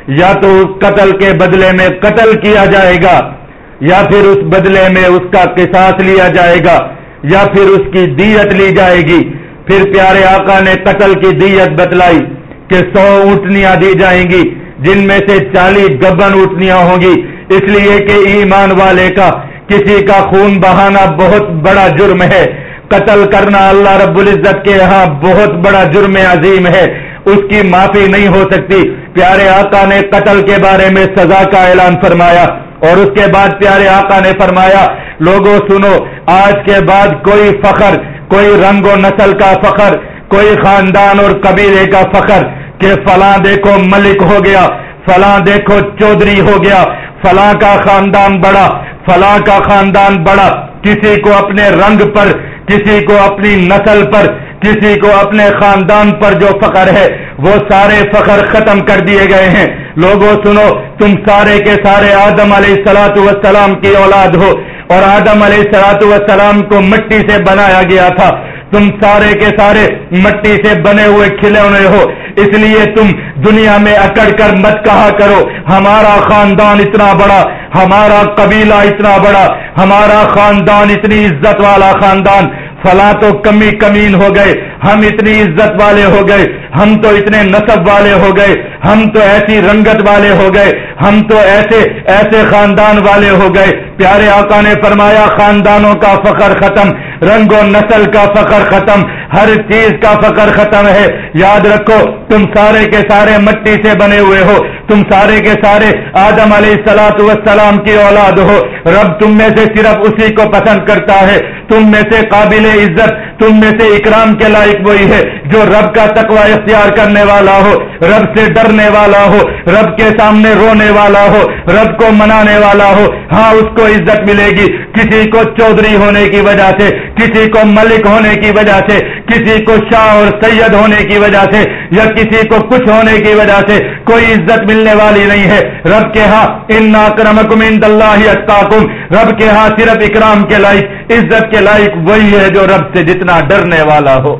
یا تو اس قتل کے بدلے میں قتل کیا جائے گا، یا پھر اس بدلے میں اس کا قصاص لیا جائے گا، یا پھر اس کی دیت لی جائے گی۔ پھر پیارے آقا نے قتل کی دیت بتلائی۔ کہ سو اونٹنیاں دی جائیں گی، جن میں سے چالیس گبن اونٹنیاں ہوں گی۔ اس لیے کہ ایمان والے کا، کسی کا خون بہانا بہت بڑا جرم ہے۔ قتل کرنا اللہ رب العزت کے یہاں بہت بڑا جرم عظیم ہے۔ اس کی معافی نہیں ہو سکتی۔ پیارے آقا نے قتل کے بارے میں سزا کا اعلان فرمایا۔ اور اس کے بعد پیارے آقا نے فرمایا لوگوں سنو، آج کے بعد کوئی فخر، کوئی رنگ و نسل کا فخر، کوئی خاندان اور قبیلے کا فخر۔ کہ فلاں دیکھو ملک ہو گیا، فلاں دیکھو چودھری ہو گیا، فلاں کا خاندان بڑا، فلاں کا خاندان بڑا، کسی کو اپنے رنگ پر، کسی کو اپنی نسل پر، کسی کو اپنے خاندان پر جو فخر ہے، وہ سارے فخر ختم کر دیے گئے ہیں۔ لوگوں سنو، تم سارے کے سارے آدم علیہ السلاۃ وسلام کی اولاد ہو، اور آدم علیہ السلاۃ وسلام کو مٹی سے بنایا گیا تھا۔ تم سارے کے سارے مٹی سے بنے ہوئے کھلونے ہو۔ اس لیے تم دنیا میں اکڑ کر مت کہا کرو۔ ہمارا خاندان اتنا بڑا ہمارا قبیلہ اتنا بڑا، ہمارا خاندان اتنی عزت والا خاندان، فلاں تو کمی کمین ہو گئے، ہم اتنی عزت والے ہو گئے، ہم تو اتنے نصب والے ہو گئے، ہم تو ایسی رنگت والے ہو گئے، ہم تو ایسے ایسے خاندان والے ہو گئے۔ پیارے آقا نے فرمایا، خاندانوں کا فخر ختم، رنگ و نسل کا فخر ختم، ہر چیز کا فخر ختم ہے۔ یاد رکھو، تم سارے کے سارے مٹی سے بنے ہوئے ہو، تم سارے کے سارے آدم علیہ السلاط وسلام کی اولاد ہو رب تم میں سے صرف اسی کو پسند کرتا ہے۔ تم میں سے قابل عزت، تم میں سے اکرام کے لائق وہی ہے جو رب کا تقوی اختیار کرنے والا ہو، رب سے ڈرنے والا ہو، رب کے سامنے رونے والا ہو، رب کو منانے والا ہو۔ ہاں اس کو عزت ملے گی۔ کسی کو چودھری ہونے کی وجہ سے، کسی کو ملک ہونے کی وجہ سے، کسی کو شاہ اور سید ہونے کی وجہ سے یا کسی کو کچھ ہونے کی وجہ سے کوئی عزت ملنے والی نہیں ہے۔ رب کے ہاں ان ناکرمکم عند اللہ اتقاکم۔ رب کے ہاں صرف اکرام کے لائق۔ عزت کے لائق وہی ہے جو رب سے جتنا ڈرنے والا ہو،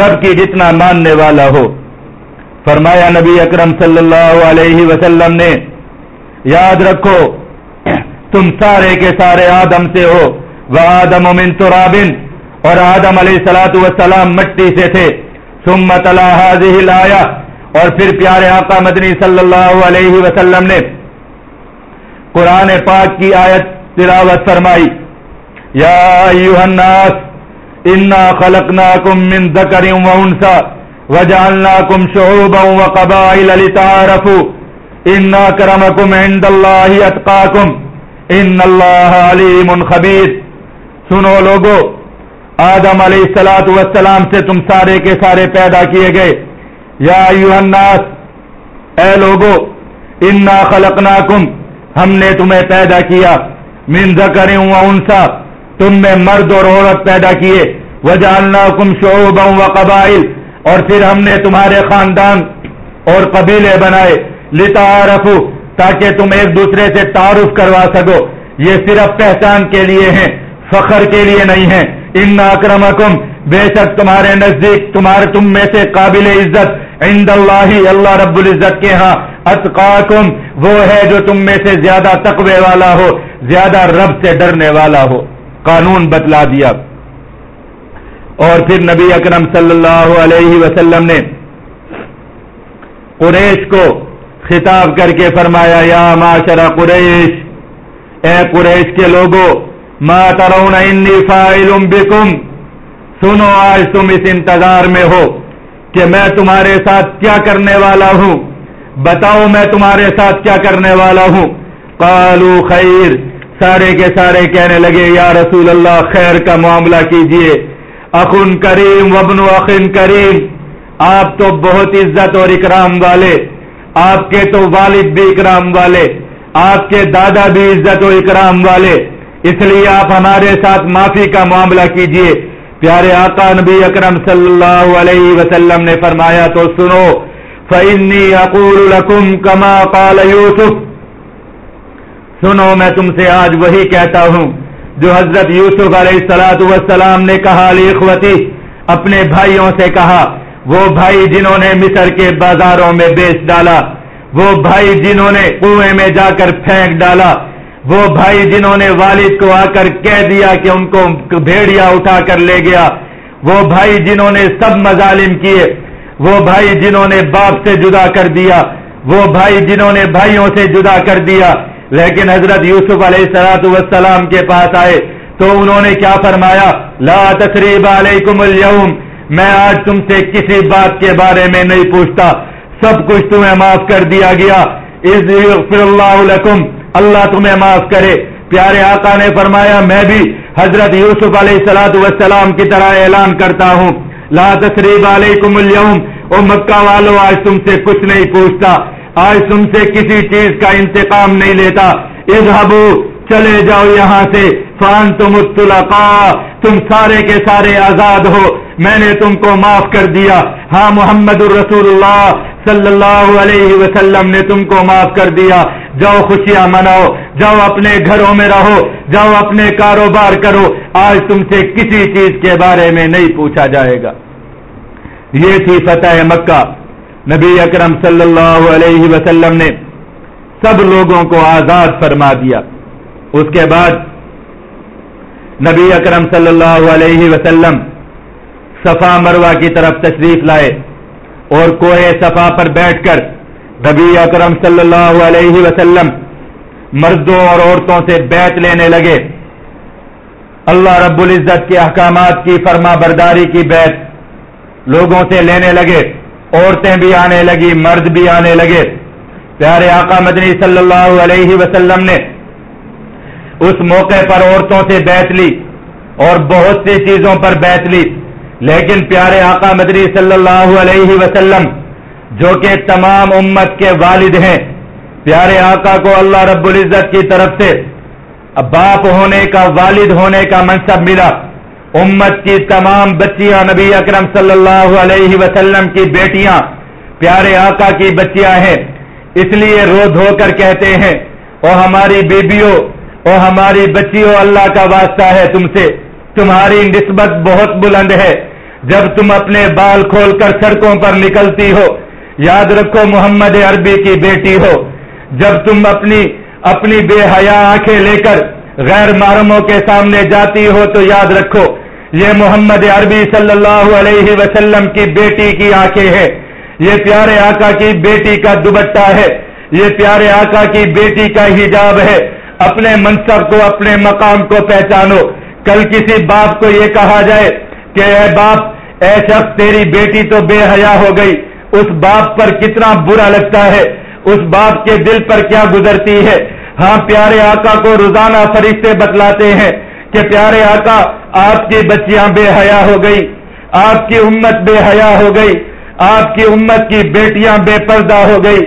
رب کی جتنا ماننے والا ہو۔ فرمایا نبی اکرم صلی اللہ علیہ وسلم نے، یاد رکھو، تم سارے کے سارے آدم سے ہو۔ وہ آدم امن ترابن، اور آدم علیہ سلاۃ وسلام مٹی سے تھے۔ سمت اللہ اور پھر پیارے آقا مدنی صلی اللہ علیہ وسلم نے قرآن پاک کی آیت تلاوت فرمائی۔ یا الناس انا خلقناکم من ذکر و انسا وجعلناکم شعوبا وقبائل لتعارفوا۔ ان کرمکم عند اللہ اتقاکم۔ ان اللہ علیم خبیر۔ سنو لوگو، آدم علیہ السلاۃ والسلام سے تم سارے کے سارے پیدا کیے گئے۔ یا الناس اے لوگو، انا خلقناکم، ہم نے تمہیں پیدا کیا۔ من ذکر و انسا تم میں مرد اور عورت پیدا کیے۔ وجعلناکم شعوبا و قبائل اور پھر ہم نے تمہارے خاندان اور قبیلے بنائے۔ لتعارفوا، تاکہ تم ایک دوسرے سے تعارف کروا سکو۔ یہ صرف پہچان کے لیے ہیں، فخر کے لیے نہیں ہے ان اکرمکم بے شک تمہارے نزدیک تمہارے تم میں سے قابل عزت عند اللہ اللہ رب العزت کے ہاں۔ اتقاکم وہ ہے جو تم میں سے زیادہ تقوی والا ہو، زیادہ رب سے ڈرنے والا ہو۔ قانون بتلا دیا۔ اور پھر نبی اکرم صلی اللہ علیہ وسلم نے قریش کو خطاب کر کے فرمایا، یا معاشر قریش، اے قریش کے لوگوں ما ترون انی فائل بکم۔ سنو، آج تم اس انتظار میں ہو کہ میں تمہارے ساتھ کیا کرنے والا ہوں۔ بتاؤ، میں تمہارے ساتھ کیا کرنے والا ہوں۔ قالو، خیر سارے کے سارے کہنے لگے، یا رسول اللہ، خیر کا معاملہ کیجیے۔ اخن کریم وبن اخن کریم، آپ تو بہت عزت اور اکرام والے۔ آپ کے تو والد بھی اکرام والے، آپ کے دادا بھی عزت و اکرام والے۔ اس لیے آپ ہمارے ساتھ معافی کا معاملہ کیجیے۔ پیارے آقا نبی اکرم صلی اللہ علیہ وسلم نے فرمایا، تو سنو فنی اقول لکم کما قال یوسف۔ سنو، میں تم سے آج وہی کہتا ہوں، جو حضرت یوسف علیہ السلاۃ وسلام نے کہا علی اپنے بھائیوں سے کہا، وہ بھائی جنہوں نے مصر کے بازاروں میں بیچ ڈالا، وہ بھائی جنہوں نے کنویں میں جا کر پھینک ڈالا، وہ بھائی جنہوں نے والد کو آ کر کہہ دیا کہ ان کو بھیڑیا اٹھا کر لے گیا، وہ بھائی جنہوں نے سب مظالم کیے، وہ بھائی جنہوں نے باپ سے جدا کر دیا، وہ بھائی جنہوں نے بھائیوں سے جدا کر دیا لیکن حضرت یوسف علیہ السلاۃ والسلام کے پاس آئے تو انہوں نے کیا فرمایا؟ لا تقریب علیکم اليوم، میں آج تم سے کسی بات کے بارے میں نہیں پوچھتا۔ سب کچھ تمہیں معاف کر دیا گیا۔ اللہ اللہ تمہیں معاف کرے۔ پیارے آقا نے فرمایا، میں بھی حضرت یوسف علیہ السلاۃ وسلام کی طرح اعلان کرتا ہوں۔ لا تصریب علیکم اليوم، او مکہ والو، آج تم سے کچھ نہیں پوچھتا۔ آج تم سے کسی چیز کا انتقام نہیں لیتا۔ اذهبوا، چلے جاؤ یہاں سے۔ فان تم تم سارے کے سارے آزاد ہو۔ میں نے تم کو معاف کر دیا۔ ہاں محمد الرسول اللہ صلی اللہ علیہ وسلم نے تم کو معاف کر دیا۔ جاؤ خوشیاں مناؤ۔ جاؤ اپنے گھروں میں رہو۔ جاؤ اپنے کاروبار کرو۔ آج تم سے کسی چیز کے بارے میں نہیں پوچھا جائے گا۔ یہ تھی فتح مکہ۔ نبی اکرم صلی اللہ علیہ وسلم نے سب لوگوں کو آزاد فرما دیا۔ اس کے بعد نبی اکرم صلی اللہ علیہ وسلم صفا مروا کی طرف تشریف لائے اور کوئے صفا پر بیٹھ کر نبی اکرم صلی اللہ علیہ وسلم مردوں اور عورتوں سے بیت لینے لگے۔ اللہ رب العزت کے احکامات کی فرما برداری کی بیت لوگوں سے لینے لگے۔ عورتیں بھی آنے لگی، مرد بھی آنے لگے۔ پیارے آقا مدنی صلی اللہ علیہ وسلم نے اس موقع پر عورتوں سے بیت لی اور بہت سی چیزوں پر بیت لی۔ لیکن پیارے آقا مدری صلی اللہ علیہ وسلم، جو کہ تمام امت کے والد ہیں، پیارے آقا کو اللہ رب العزت کی طرف سے باپ ہونے کا، والد ہونے کا منصب ملا۔ امت کی تمام بچیاں نبی اکرم صلی اللہ علیہ وسلم کی بیٹیاں، پیارے آقا کی بچیاں ہیں۔ اس لیے رو دھو کر کہتے ہیں اور ہماری بیبیوں اور ہماری بچیوں اللہ کا واسطہ ہے تم سے۔ تمہاری نسبت بہت بلند ہے۔ جب تم اپنے بال کھول کر سڑکوں پر نکلتی ہو، یاد رکھو محمد عربی کی بیٹی ہو۔ جب تم اپنی اپنی بے حیا آنکھیں لے کر غیر محرموں کے سامنے جاتی ہو، تو یاد رکھو یہ محمد عربی صلی اللہ علیہ وسلم کی بیٹی کی آنکھیں ہیں۔ یہ پیارے آقا کی بیٹی کا دوبٹہ ہے۔ یہ پیارے آقا کی بیٹی کا حجاب ہے۔ اپنے منصب کو، اپنے مقام کو پہچانو۔ کل کسی باپ کو یہ کہا جائے کہ، اے باپ، اے شخص، تیری بیٹی تو بے حیا ہو گئی۔ اس باپ پر کتنا برا لگتا ہے۔ اس باپ کے دل پر کیا گزرتی ہے۔ ہاں پیارے آقا کو روزانہ فرشتے بتلاتے ہیں۔ کہ پیارے آقا، آپ کی بچیاں بے حیا ہو گئی، آپ کی امت بے حیا ہو گئی، آپ کی امت کی بیٹیاں بے پردہ ہو گئی،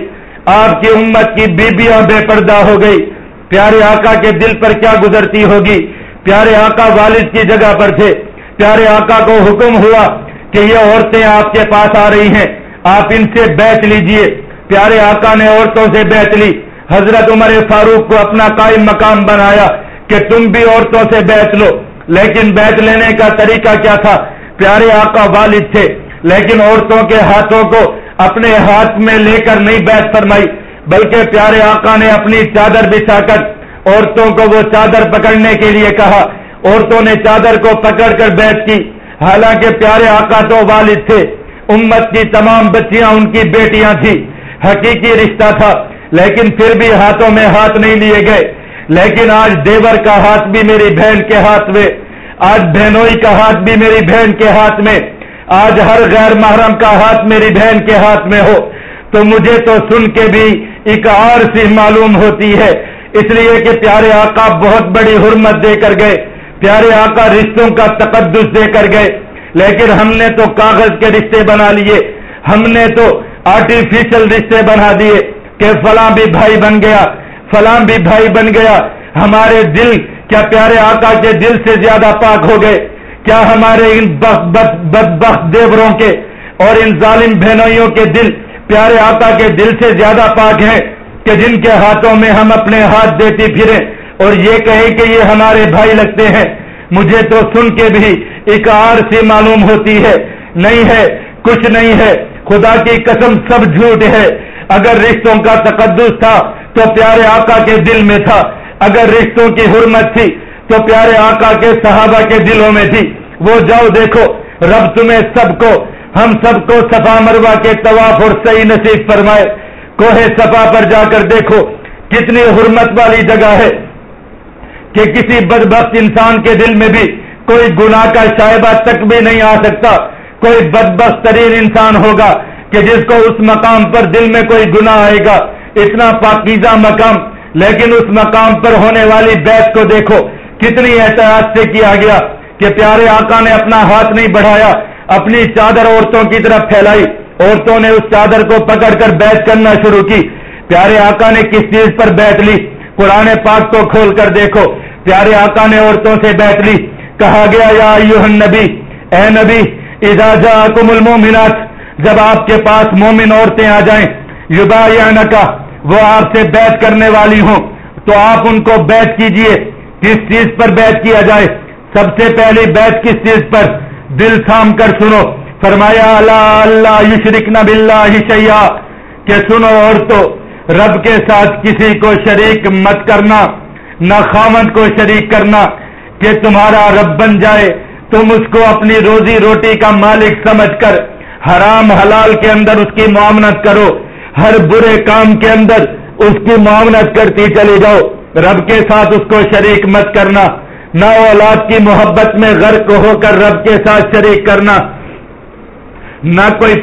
آپ کی امت کی بیبیاں بے پردہ ہو گئی۔ پیارے آقا کے دل پر کیا گزرتی ہوگی؟ پیارے آقا والد کی جگہ پر تھے۔ پیارے آقا کو حکم ہوا کہ یہ عورتیں آپ کے پاس آ رہی ہیں، آپ ان سے بیچ لیجیے۔ پیارے آقا نے عورتوں سے بیچ لی۔ حضرت عمر فاروق کو اپنا قائم مقام بنایا۔ کہ تم بھی عورتوں سے بیچ لو۔ لیکن بیچ لینے کا طریقہ کیا تھا؟ پیارے آقا والد تھے، لیکن عورتوں کے ہاتھوں کو اپنے ہاتھ میں لے کر نہیں بیچ فرمائی، بلکہ پیارے آقا نے اپنی چادر بچھا کر عورتوں کو وہ چادر پکڑنے کے لیے کہا۔ عورتوں نے چادر کو پکڑ کر بیٹھ کی۔ حالانکہ پیارے آقا تو والد تھے۔ امت کی تمام بچیاں ان کی بیٹیاں تھی حقیقی رشتہ تھا، لیکن پھر بھی ہاتھوں میں ہاتھ نہیں لیے گئے۔ لیکن آج دیور کا ہاتھ بھی میری بہن کے ہاتھ میں، آج بہنوئی کا ہاتھ بھی میری بہن کے ہاتھ میں، آج ہر غیر محرم کا ہاتھ میری بہن کے ہاتھ میں ہو۔ تو مجھے تو سن کے بھی ایک اور سی معلوم ہوتی ہے۔ اس لیے کہ پیارے آقا بہت بڑی حرمت دے کر گئے۔ پیارے آقا رشتوں کا تقدس دے کر گئے۔ لیکن ہم نے تو کاغذ کے رشتے بنا لیے۔ ہم نے تو آرٹیفیشل رشتے بنا دیے کہ فلاں بھی بھائی بن گیا۔ فلاں بھی بھائی بن گیا۔ ہمارے دل، کیا پیارے آقا کے دل سے زیادہ پاک ہو گئے؟ کیا ہمارے ان بدبخت دیوروں کے اور ان ظالم بہنوئیوں کے دل پیارے آقا کے دل سے زیادہ پاک ہیں کہ جن کے ہاتھوں میں ہم اپنے ہاتھ دیتی پھریں؟ اور یہ کہیں کہ یہ ہمارے بھائی لگتے ہیں۔ مجھے تو سن کے بھی ایک آر سی معلوم ہوتی ہے۔ نہیں ہے، کچھ نہیں ہے۔ خدا کی قسم سب جھوٹ ہے۔ اگر رشتوں کا تقدس تھا تو پیارے آقا کے دل میں تھا۔ اگر رشتوں کی حرمت تھی، تو پیارے آقا کے صحابہ کے دلوں میں تھی۔ وہ جاؤ دیکھو، رب تمہیں سب کو، ہم سب کو صفا مروا کے طواف اور صحیح نصیب فرمائے۔ کوہ صفا پر جا کر دیکھو، کتنی حرمت والی جگہ ہے کہ کسی بدبخت انسان کے دل میں بھی کوئی گناہ کا شائبہ تک بھی نہیں آ سکتا۔ کوئی بدبخت ترین انسان ہوگا کہ جس کو اس مقام پر دل میں کوئی گناہ آئے گا۔ اتنا پاکیزہ مقام، لیکن اس مقام پر ہونے والی بیت کو دیکھو، کتنی احتیاط سے کیا گیا کہ پیارے آقا نے اپنا ہاتھ نہیں بڑھایا، اپنی چادر عورتوں کی طرف پھیلائی۔ عورتوں نے اس چادر کو پکڑ کر بیٹھ کرنا شروع کی۔ پیارے آقا نے کس چیز پر بیٹھ لی؟ قرآن پاک کو کھول کر دیکھو۔ پیارے آقا نے عورتوں سے بیٹھ لی۔ کہا گیا، یا نبی اے نبی جاءکم المومنات جب آپ کے پاس مومن عورتیں آ جائیں یوبا یا وہ آپ سے بیت کرنے والی ہوں، تو آپ ان کو بیت کیجیے، کس چیز پر بیت کیا جائے؟ سب سے پہلی بیت کس چیز پر؟ دل تھام کر سنو۔ فرمایا اللہ اللہ یشرک نب اللہ شیا کہ سنو اور تو رب کے ساتھ کسی کو شریک مت کرنا، نہ خامد کو شریک کرنا، کہ تمہارا رب بن جائے، تم اس کو اپنی روزی روٹی کا مالک سمجھ کر، حرام حلال کے اندر اس کی معاملت کرو۔ ہر برے کام کے اندر اس کی معاملت کرتی چلی جاؤ۔ رب کے ساتھ اس کو شریک مت کرنا۔ نہ اولاد کی محبت میں غرق ہو کر رب کے ساتھ شریک کرنا۔ نہ کوئی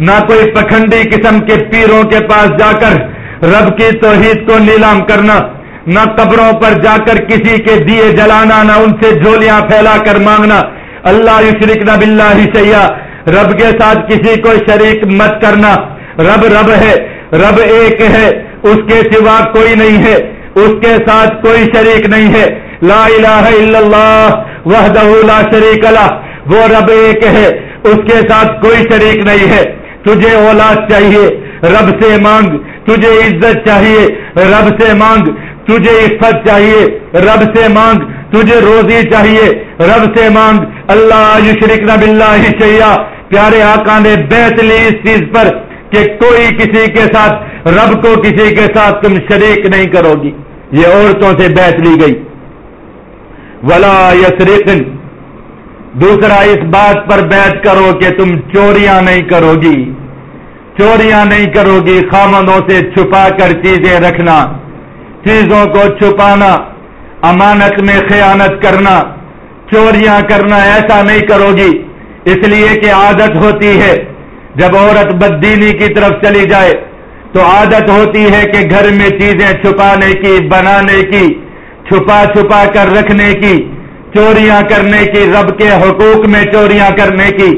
نہ کوئی پکھنڈی قسم کے پیروں کے پاس جا کر رب کی توحید کو نیلام کرنا۔ نہ قبروں پر جا کر کسی کے دیے جلانا، نہ ان سے جھولیاں پھیلا کر مانگنا۔ اللہ شریک نہ بلّہ سیاح رب کے ساتھ کسی کو شریک مت کرنا۔ رب رب ہے، رب ایک ہے، اس کے سوا کوئی نہیں ہے، اس کے ساتھ کوئی شریک نہیں ہے۔ لا الہ الا اللہ، وحدہ لا شریک اللہ وہ رب ایک ہے، اس کے ساتھ کوئی شریک نہیں ہے۔ تجھے اولاد چاہیے، رب سے مانگ، تجھے عزت چاہیے، رب سے مانگ، تجھے عفت چاہیے، رب سے مانگ، تجھے روزی چاہیے، رب سے مانگ۔ اللہ شریک نب اللہ پیارے آقا نے بیت لی اس چیز پر۔ کہ کوئی کسی کے ساتھ، رب کو کسی کے ساتھ تم شریک نہیں کرو گی۔ یہ عورتوں سے بیت لی گئی۔ ولا یسرقن دوسرا، اس بات پر بیت کرو کہ تم چوریاں نہیں کرو گی۔ چوریاں نہیں کرو گی خامنوں سے چھپا کر چیزیں رکھنا۔ چیزوں کو چھپانا، امانت میں خیانت کرنا۔ چوریاں کرنا ایسا نہیں کرو گی۔ اس لیے کہ عادت ہوتی ہے۔ جب عورت بددینی کی طرف چلی جائے تو عادت ہوتی ہے کہ گھر میں چیزیں چھپانے کی، بنانے کی، چھپا چھپا کر رکھنے کی، چوریاں کرنے کی، رب کے حقوق میں چوریاں کرنے کی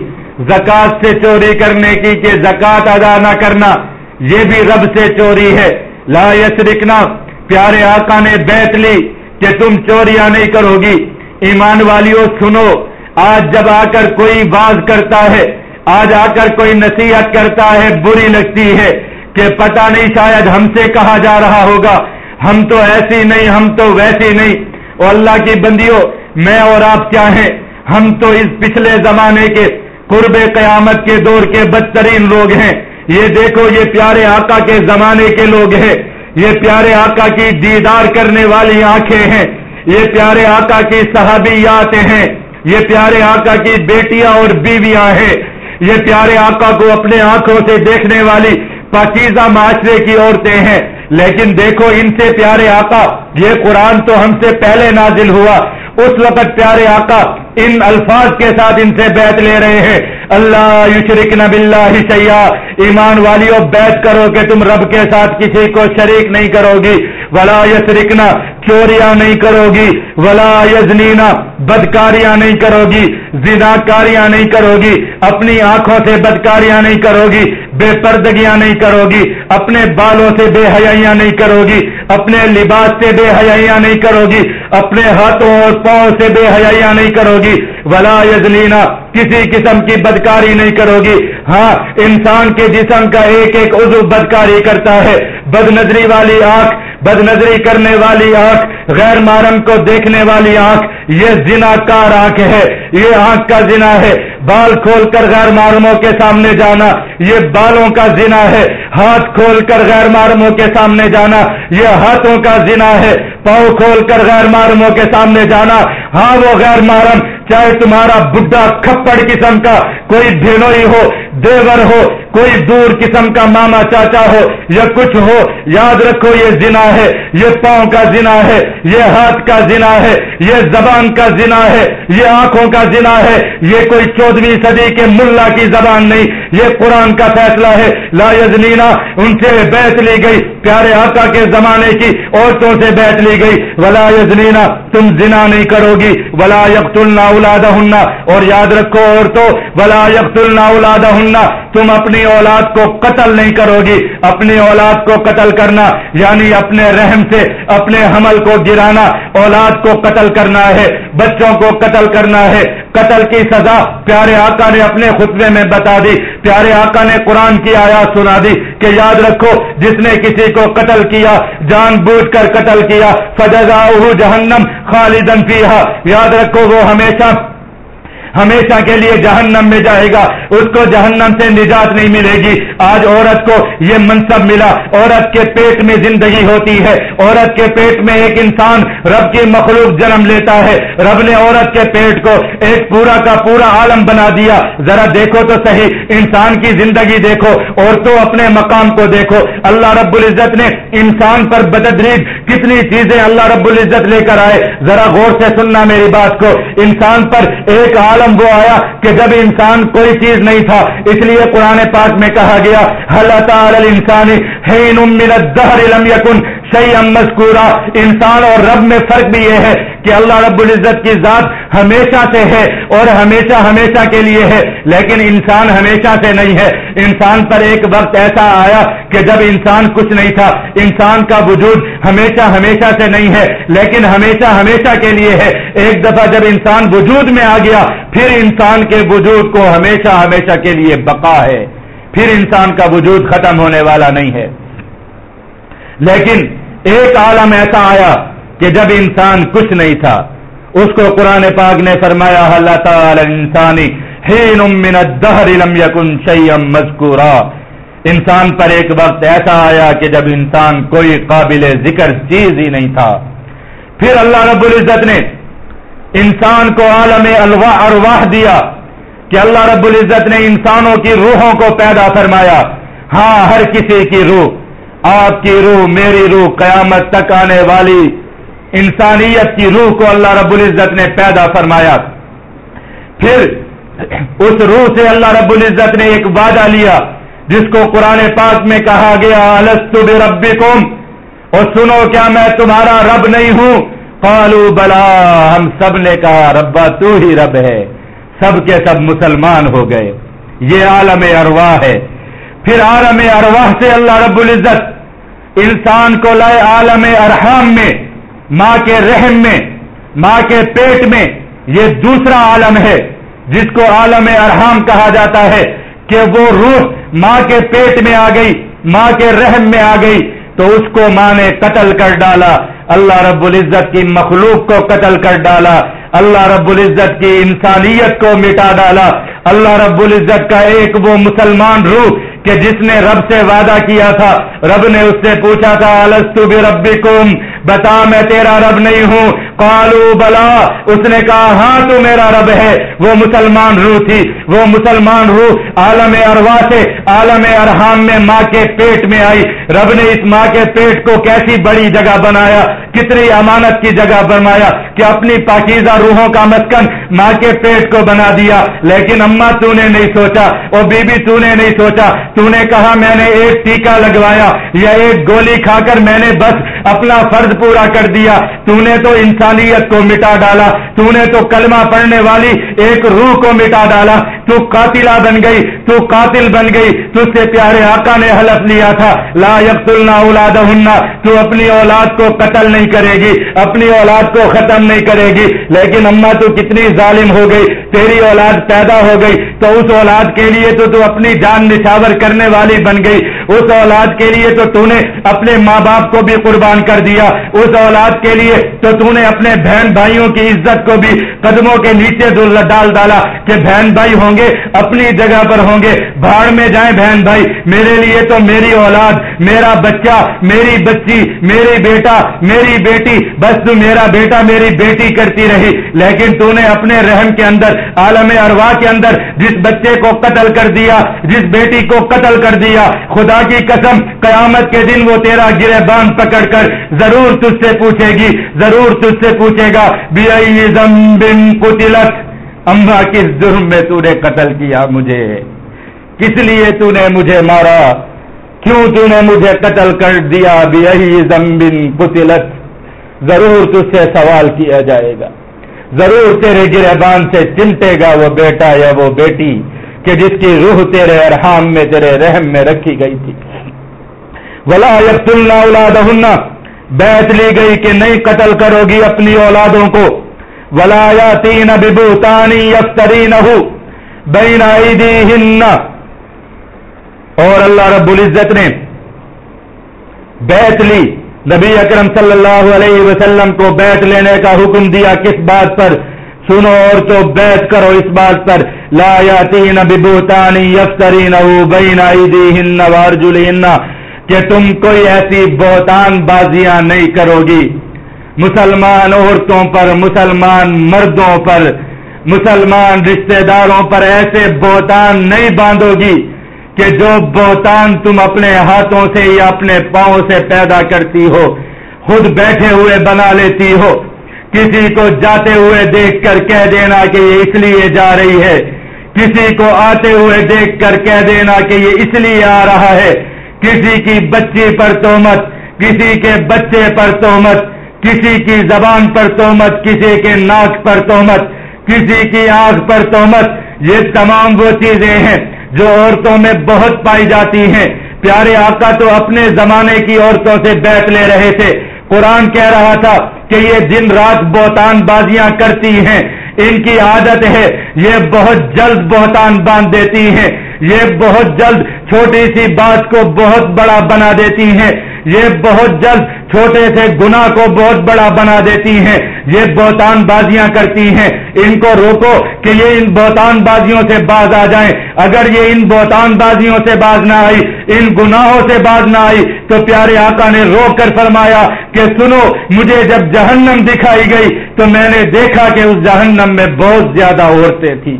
زکات سے چوری کرنے کی کہ زکات ادا نہ کرنا، یہ بھی رب سے چوری ہے۔ لا یسرکنا پیارے آقا نے بیت لی کہ تم چوریاں نہیں کرو گی۔ ایمان والیوں سنو، آج جب آ کر کوئی باز کرتا ہے آج آ کر کوئی نصیحت کرتا ہے، بری لگتی ہے کہ پتہ نہیں شاید ہم سے کہا جا رہا ہوگا۔ ہم تو ایسی نہیں، ہم تو ویسی نہیں۔ اور اللہ کی بندیوں میں اور آپ کیا ہیں؟ ہم تو اس پچھلے زمانے کے قرب قیامت کے دور کے بدترین لوگ ہیں۔ یہ دیکھو، یہ پیارے آقا کے زمانے کے لوگ ہیں۔ یہ پیارے آقا کی دیدار کرنے والی آنکھیں ہیں۔ یہ پیارے آقا کی صحابیات ہیں۔ یہ پیارے آقا کی بیٹیاں اور بیویاں ہیں۔ یہ پیارے آقا کو اپنے آنکھوں سے دیکھنے والی پاکیزہ معاشرے کی عورتیں ہیں۔ لیکن دیکھو ان سے پیارے آقا، یہ قرآن تو ہم سے پہلے نازل ہوا۔ اس وقت پیارے آقا ان الفاظ کے ساتھ ان سے بیت لے رہے ہیں۔ اللہ یشرک نب اللہ سیاح ایمان والیوں بیت کرو کہ تم رب کے ساتھ کسی کو شریک نہیں کرو گی۔ ولا یسرکنا چوریاں نہیں کرو گی ولا یزنینا بدکاریاں نہیں کرو گی زنا کاریاں نہیں کرو گی اپنی آنکھوں سے بدکاریاں نہیں کرو گی بے پردگیاں نہیں کرو گی اپنے بالوں سے بے حیاں نہیں کرو گی اپنے لباس سے بے حیاں نہیں کرو گی اپنے ہاتھوں اور پاؤں سے بے حیاں نہیں کرو گی ولا یزلینا کسی قسم کی بدکاری نہیں کرو گی ہاں انسان کے جسم کا ایک ایک عضو بدکاری کرتا ہے۔ بد نظری والی آنکھ بد نظری کرنے والی آنکھ غیر مارم کو دیکھنے والی آنکھ، یہ زنا کار آنکھ ہے، یہ آنکھ کا زنا ہے۔ بال کھول کر غیر معرموں کے سامنے جانا، یہ بالوں کا زنا ہے۔ ہاتھ کھول کر غیر معرموں کے سامنے جانا، یہ ہاتھوں کا زنا ہے۔ پاؤں کھول کر غیر معرموں کے سامنے جانا ہاں وہ غیر محرم، چاہے تمہارا بڈھا کھپڑ قسم کا کوئی بھینوئی ہو، دیور ہو، کوئی دور قسم کا ماما چاچا ہو، یا کچھ ہو، یاد رکھو یہ زنا ہے، یہ پاؤں کا زنا ہے، یہ ہاتھ کا زنا ہے، یہ زبان کا زنا ہے، یہ آنکھوں کا زنا ہے، یہ کوئی چودہویں صدی کے ملا کی زبان نہیں، یہ قرآن کا فیصلہ ہے۔ لا یزنینا، ان سے بیت لی گئی۔ پیارے آقا کے زمانے کی عورتوں سے بیت لی گئی۔ ولا یزنینا، تم زنا نہیں کرو گی۔ ولا یقتلنا اولادہن۔ اور یاد رکھو عورتوں، ولا یقتلنا اولادہن۔ تم اپنی اولاد کو قتل نہیں کرو گی۔ اپنی اولاد کو قتل کرنا یعنی اپنے رحم سے، اپنے حمل کو گرانا۔ اولاد کو قتل کرنا ہے، بچوں کو قتل کرنا ہے۔ قتل کی سزا پیارے آقا نے اپنے خطبے میں بتا دی۔ پیارے آقا نے قرآن کی آیات سنا دی کہ یاد رکھو، جس نے کسی کو قتل کیا، جان بوجھ کر قتل کیا فجا جہنم خالدن فیہا یاد رکھو، وہ ہمیشہ ہمیشہ کے لیے جہنم میں جائے گا۔ اس کو جہنم سے نجات نہیں ملے گی۔ آج عورت کو یہ منصب ملا۔ عورت کے پیٹ میں زندگی ہوتی ہے۔ عورت کے پیٹ میں ایک انسان رب کی مخلوق جنم لیتا ہے۔ رب نے عورت کے پیٹ کو ایک پورا کا پورا عالم بنا دیا۔ ذرا دیکھو تو صحیح۔ انسان کی زندگی دیکھو۔ اور تو اپنے مقام کو دیکھو۔ اللہ رب العزت نے انسان پر بددریج کتنی چیزیں اللہ رب العزت لے کر آئے۔ ذرا غور سے سننا میری بات کو۔ انسان پر ایک عالم محترم وہ آیا کہ جب انسان کوئی چیز نہیں تھا، اس لیے قرآن پاک میں کہا گیا حل تعالی انسانی حین من دہر لم یکن انسانی مذکورا انسان اور رب میں فرق بھی یہ ہے کہ اللہ رب العزت کی ذات ہمیشہ سے ہے اور ہمیشہ ہمیشہ کے لیے ہے، لیکن انسان ہمیشہ سے نہیں ہے۔ انسان پر ایک وقت ایسا آیا کہ جب انسان کچھ نہیں تھا، انسان کا وجود ہمیشہ ہمیشہ سے نہیں ہے، لیکن ہمیشہ ہمیشہ کے لیے ہے۔ ایک دفعہ جب انسان وجود میں آ گیا، پھر انسان کے وجود کو ہمیشہ ہمیشہ کے لیے بقا ہے۔ پھر انسان کا وجود ختم ہونے والا نہیں ہے۔ لیکن ایک عالم ایسا آیا کہ جب انسان کچھ نہیں تھا، اس کو قرآن پاک نے فرمایا اللہ تعالی انسانی من الدہر لم یکن شیئم مذکورا. انسان پر ایک وقت ایسا آیا کہ جب انسان کوئی قابل ذکر چیز ہی نہیں تھا۔ پھر اللہ رب العزت نے انسان کو عالم الواح ارواح دیا کہ اللہ رب العزت نے انسانوں کی روحوں کو پیدا فرمایا ہاں ہر کسی کی روح آپ کی روح میری روح قیامت تک آنے والی انسانیت کی روح کو اللہ رب العزت نے پیدا فرمایا۔ پھر اس روح سے اللہ رب العزت نے ایک وعدہ لیا، جس کو قرآن پاک میں کہا گیا السط بربکم اور سنو، کیا میں تمہارا رب نہیں ہوں؟ قالو، بلا، ہم سب نے کہا، ربا، تو ہی رب ہے۔ سب کے سب مسلمان ہو گئے۔ یہ عالم ارواح ہے۔ پھر عالم ارواح سے اللہ رب العزت انسان کو لائے عالم ارحام میں، ماں کے رحم میں، ماں کے پیٹ میں یہ دوسرا عالم ہے، جس کو عالم ارحام کہا جاتا ہے کہ وہ روح ماں کے پیٹ میں آ گئی، ماں کے رحم میں آ گئی، تو اس کو ماں نے قتل کر ڈالا۔ اللہ رب العزت کی مخلوق کو قتل کر ڈالا۔ اللہ رب العزت کی انسانیت کو مٹا ڈالا۔ اللہ رب العزت کا ایک وہ مسلمان روح کہ جس نے رب سے وعدہ کیا تھا، رب نے اس سے پوچھا تھا، الستو بربکم؟ بتا، میں تیرا رب نہیں ہوں۔ قالو، بلا. اس نے کہا ہاں تو میرا رب ہے۔ وہ مسلمان روح تھی۔ وہ مسلمان روح عالم اروا سے، عالم ارحام میں ماں کے پیٹ میں آئی۔ رب نے اس ماں کے پیٹ کو کیسی بڑی جگہ بنایا، کتنی امانت کی جگہ بنایا، کہ اپنی پاکیزہ روحوں کا مسکن ماں کے پیٹ کو بنا دیا۔ لیکن اما تو نے نہیں سوچا، اور بی بی تو نے نہیں سوچا تو نے کہا میں نے ایک ٹیکا لگوایا یا ایک گولی کھا کر میں نے بس اپنا فرض پورا کر دیا۔ تو نے تو انسانیت کو مٹا ڈالا۔ تو نے تو کلمہ پڑھنے والی ایک روح کو مٹا ڈالا۔ تو قاتلہ بن گئی، تو قاتل بن گئی۔ تجھ سے پیارے آقا نے حلف لیا تھا۔ لا یقتلنا اولادہنہ تو اپنی اولاد کو قتل نہیں کرے گی، اپنی اولاد کو ختم نہیں کرے گی۔ لیکن اما تو کتنی ظالم ہو گئی۔ تیری اولاد پیدا ہو گئی تو اس اولاد کے لیے تو تو اپنی جان نشاور کرنے والی بن گئی۔ اس اولاد کے لیے تو تو نے اپنے ماں باپ کو بھی قربان کر دیا۔ اس اولاد کے لیے تو تو نے اپنے بہن بھائیوں کی عزت کو بھی قدموں کے نیچے ڈال ڈالا کہ بہن بھائی ہوں گے، اپنی جگہ پر ہوں گے۔ بھاڑ میں جائیں بہن بھائی، میرے لیے تو میری اولاد، میرا بچہ، میری بچی، میری بیٹا، میری بیٹی، بس تو میرا بیٹا، میری بیٹی کرتی رہی۔ لیکن تو نے اپنے رحم کے اندر عالم اروا کے اندر جس بچے کو قتل کر دیا، جس بیٹی کو قتل کر دیا، خدا کی قسم، قیامت کے دن وہ تیرا گرے باندھ پکڑ کر ضرور تجھ سے پوچھے گی، ضرور تجھ سے پوچھے گا قتلت؟ اما، کس جرم میں تو نے قتل کیا مجھے؟ کس لیے تو نے مجھے مارا؟ کیوں تو نے مجھے قتل کر دیا؟ بھی زمبن قتلت؟ ضرور تجھ سے سوال کیا جائے گا۔ ضرور تیرے گرہبان سے چمٹے گا وہ بیٹا یا وہ بیٹی کہ جس کی روح تیرے ارحام میں، تیرے رحم میں رکھی گئی تھی۔ ولا یقتلنا اولادہن بیت لی گئی کہ نہیں قتل کرو گی اپنی اولادوں کو۔ ولا یاتین ببوتانی یفترینہ بین ایدیہن اور اللہ رب العزت نے بیت لی۔ نبی اکرم صلی اللہ علیہ وسلم کو بیت لینے کا حکم دیا کس بات پر؟ سنو اور تو بیت کرو اس بات پر۔ لا یاتین ببوتانی یفترین بین ایدیہن وارجلہن کہ تم کوئی ایسی بہتان بازیاں نہیں کرو گی۔ مسلمان عورتوں پر، مسلمان مردوں پر، مسلمان رشتہ داروں پر ایسے بہتان نہیں باندھو گی۔ کہ جو بہتان تم اپنے ہاتھوں سے یا اپنے پاؤں سے پیدا کرتی ہو، خود بیٹھے ہوئے بنا لیتی ہو۔ کسی کو جاتے ہوئے دیکھ کر کہہ دینا کہ یہ اس لیے جا رہی ہے۔ کسی کو آتے ہوئے دیکھ کر کہہ دینا کہ یہ اس لیے آ رہا ہے۔ کسی کی بچی پر تومت، کسی کے بچے پر تومت۔ کسی کی زبان پر تومت، کسی کے ناک پر تومت۔ کسی کی آنکھ پر تومت۔ یہ تمام وہ چیزیں ہیں جو عورتوں میں بہت پائی جاتی ہیں۔ پیارے آقا تو اپنے زمانے کی عورتوں سے بیٹھ لے رہے تھے۔ قرآن کہہ رہا تھا کہ یہ دن رات بہتان بازیاں کرتی ہیں۔ ان کی عادت ہے، یہ بہت جلد بہتان باندھ دیتی ہیں۔ یہ بہت جلد چھوٹی سی بات کو بہت بڑا بنا دیتی ہیں۔ یہ بہت جلد چھوٹے سے گناہ کو بہت بڑا بنا دیتی ہیں، یہ بہتان بازیاں کرتی ہیں۔ ان کو روکو کہ یہ ان بہتان بازیوں سے باز آ جائیں۔ اگر یہ ان بہتان بازیوں سے باز نہ آئی، ان گناہوں سے باز نہ آئی، تو پیارے آقا نے روک کر فرمایا کہ سنو، مجھے جب جہنم دکھائی گئی، تو میں نے دیکھا کہ اس جہنم میں بہت زیادہ عورتیں تھیں۔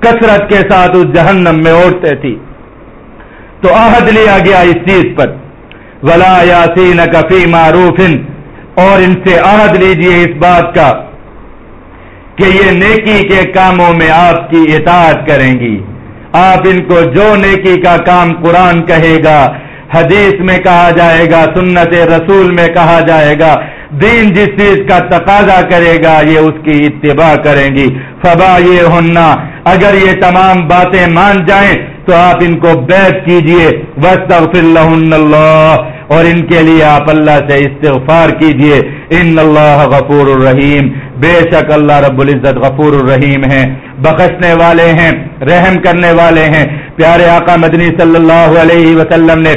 کثرت کے ساتھ اس جہنم میں عورتیں تھیں۔ تو عہد لیا گیا اس چیز پر۔ ولا یاسین کفی معروف۔ اور ان سے عہد لیجیے اس بات کا کہ یہ نیکی کے کاموں میں آپ کی اطاعت کریں گی۔ آپ ان کو جو نیکی کا کام قرآن کہے گا، حدیث میں کہا جائے گا، سنت رسول میں کہا جائے گا، دین جس چیز کا تقاضا کرے گا، یہ اس کی اتباع کریں گی۔ فبا یہ ہونا اگر یہ تمام باتیں مان جائیں تو آپ ان کو بیت کیجیے وسط اللہ اور ان کے لیے آپ اللہ سے استغفار کیجیے۔ ان اللہ غفور الرحیم بے شک اللہ رب العزت غفور الرحیم ہیں۔ بخشنے والے ہیں، رحم کرنے والے ہیں۔ پیارے آقا مدنی صلی اللہ علیہ وسلم نے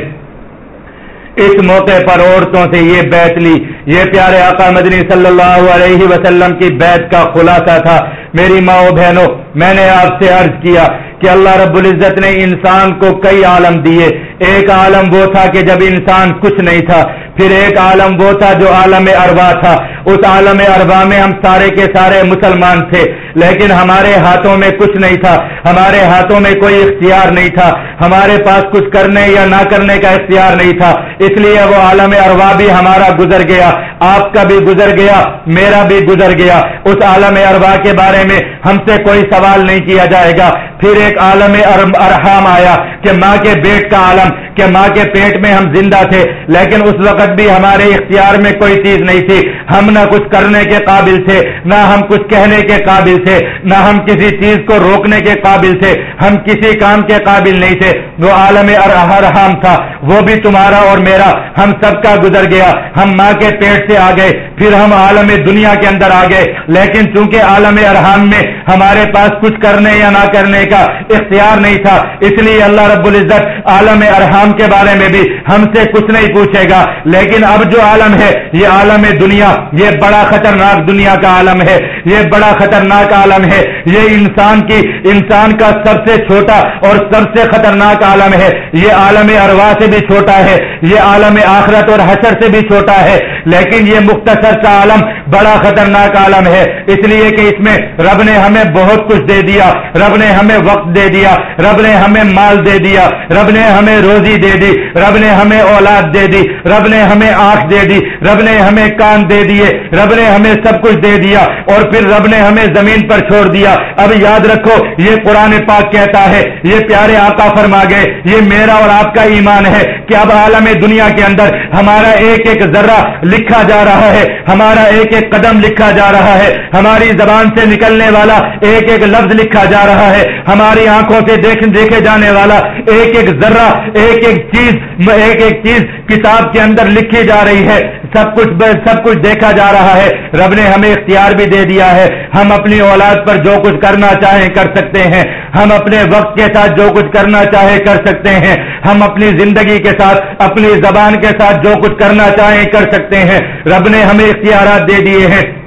اس موقع پر عورتوں سے یہ بیت لی۔ یہ پیارے آقا مدنی صلی اللہ علیہ وسلم کی بیت کا خلاصہ تھا۔ میری ماں بہنوں، میں نے آپ سے عرض کیا کہ اللہ رب العزت نے انسان کو کئی عالم دیے۔ ایک عالم وہ تھا کہ جب انسان کچھ نہیں تھا پھر ایک عالم وہ تھا جو عالم اروا تھا۔ اس عالم اربا میں ہم سارے کے سارے مسلمان تھے، لیکن ہمارے ہاتھوں میں کچھ نہیں تھا۔ ہمارے ہاتھوں میں کوئی اختیار نہیں تھا۔ ہمارے پاس کچھ کرنے یا نہ کرنے کا اختیار نہیں تھا۔ اس لیے وہ عالم اروا بھی ہمارا گزر گیا۔ آپ کا بھی گزر گیا، میرا بھی گزر گیا۔ اس عالم اروا کے بارے میں ہم سے کوئی سوال نہیں کیا جائے گا۔ پھر ایک عالم ارحام آیا کہ ماں کے بیٹ کا عالم، کہ ماں کے پیٹ میں ہم زندہ تھے، لیکن اس وقت بھی ہمارے اختیار میں کوئی چیز نہیں تھی۔ ہم نہ کچھ کرنے کے قابل تھے، نہ ہم کچھ کہنے کے قابل تھے، نہ ہم کسی چیز کو روکنے کے قابل تھے۔ ہم کسی کام کے قابل نہیں تھے۔ وہ عالم ارحام تھا، وہ بھی تمہارا اور میرا۔ ہم سب کا گزر گیا۔ ہم ماں کے پیٹ سے آ گئے، پھر ہم عالم دنیا کے اندر آ گئے۔ لیکن چونکہ عالم ارحام میں ہمارے پاس کچھ کرنے یا نہ کرنے کا اختیار نہیں تھا، اس لیے اللہ رب العزت عالم ارحام کے بارے میں بھی ہم سے کچھ نہیں پوچھے گا۔ لیکن اب جو عالم ہے، یہ عالم دنیا، یہ بڑا خطرناک دنیا کا عالم ہے، یہ بڑا خطرناک عالم ہے، یہ انسان کی، انسان کا سب سے چھوٹا اور سب سے خطرناک عالم ہے۔ یہ عالم اروا سے بھی چھوٹا ہے، یہ عالم آخرت اور حشر سے بھی چھوٹا ہے۔ لیکن یہ مختصر سا عالم بڑا خطرناک عالم ہے۔ اس لیے کہ اس میں رب نے ہمیں بہت کچھ دے دیا، رب نے ہمیں وقت دے دیا، رب نے ہمیں مال دے دیا، رب نے ہمیں روزی دے دی، رب نے ہمیں اولاد دے دی، رب نے ہمیں آنکھ دے دی، رب نے ہمیں کان دے دیے، رب نے ہمیں سب کچھ دے دیا اور پھر رب نے ہمیں زمین پر چھوڑ دیا۔ اب یاد رکھو، یہ قرآن پاک کہتا ہے، یہ پیارے آقا فرما گئے، یہ میرا اور آپ کا ایمان ہے کہ اب عالم دنیا کے اندر ہمارا ایک ایک ذرہ لکھا جا رہا ہے، ہمارا ایک ایک قدم لکھا جا رہا ہے۔ ہماری زبان سے نکلنے والا ایک ایک لفظ لکھا جا رہا ہے۔ ہماری آنکھوں سے دیکھے جانے والا ایک ایک ذرہ، ایک ایک چیز، ایک ایک چیز کتاب کے اندر لکھی جا رہی ہے۔ سب کچھ سب کچھ دیکھا جا رہا ہے۔ رب نے ہمیں اختیار بھی دے دیا ہے۔ ہم اپنی اولاد پر جو کچھ کرنا چاہیں کر سکتے ہیں۔ ہم اپنے وقت کے ساتھ جو کچھ کرنا چاہے کر سکتے ہیں۔ ہم اپنی زندگی کے ساتھ، اپنی زبان کے ساتھ جو کچھ کرنا چاہیں کر سکتے ہیں۔ رب نے ہمیں اختیارات دے دیے ہیں۔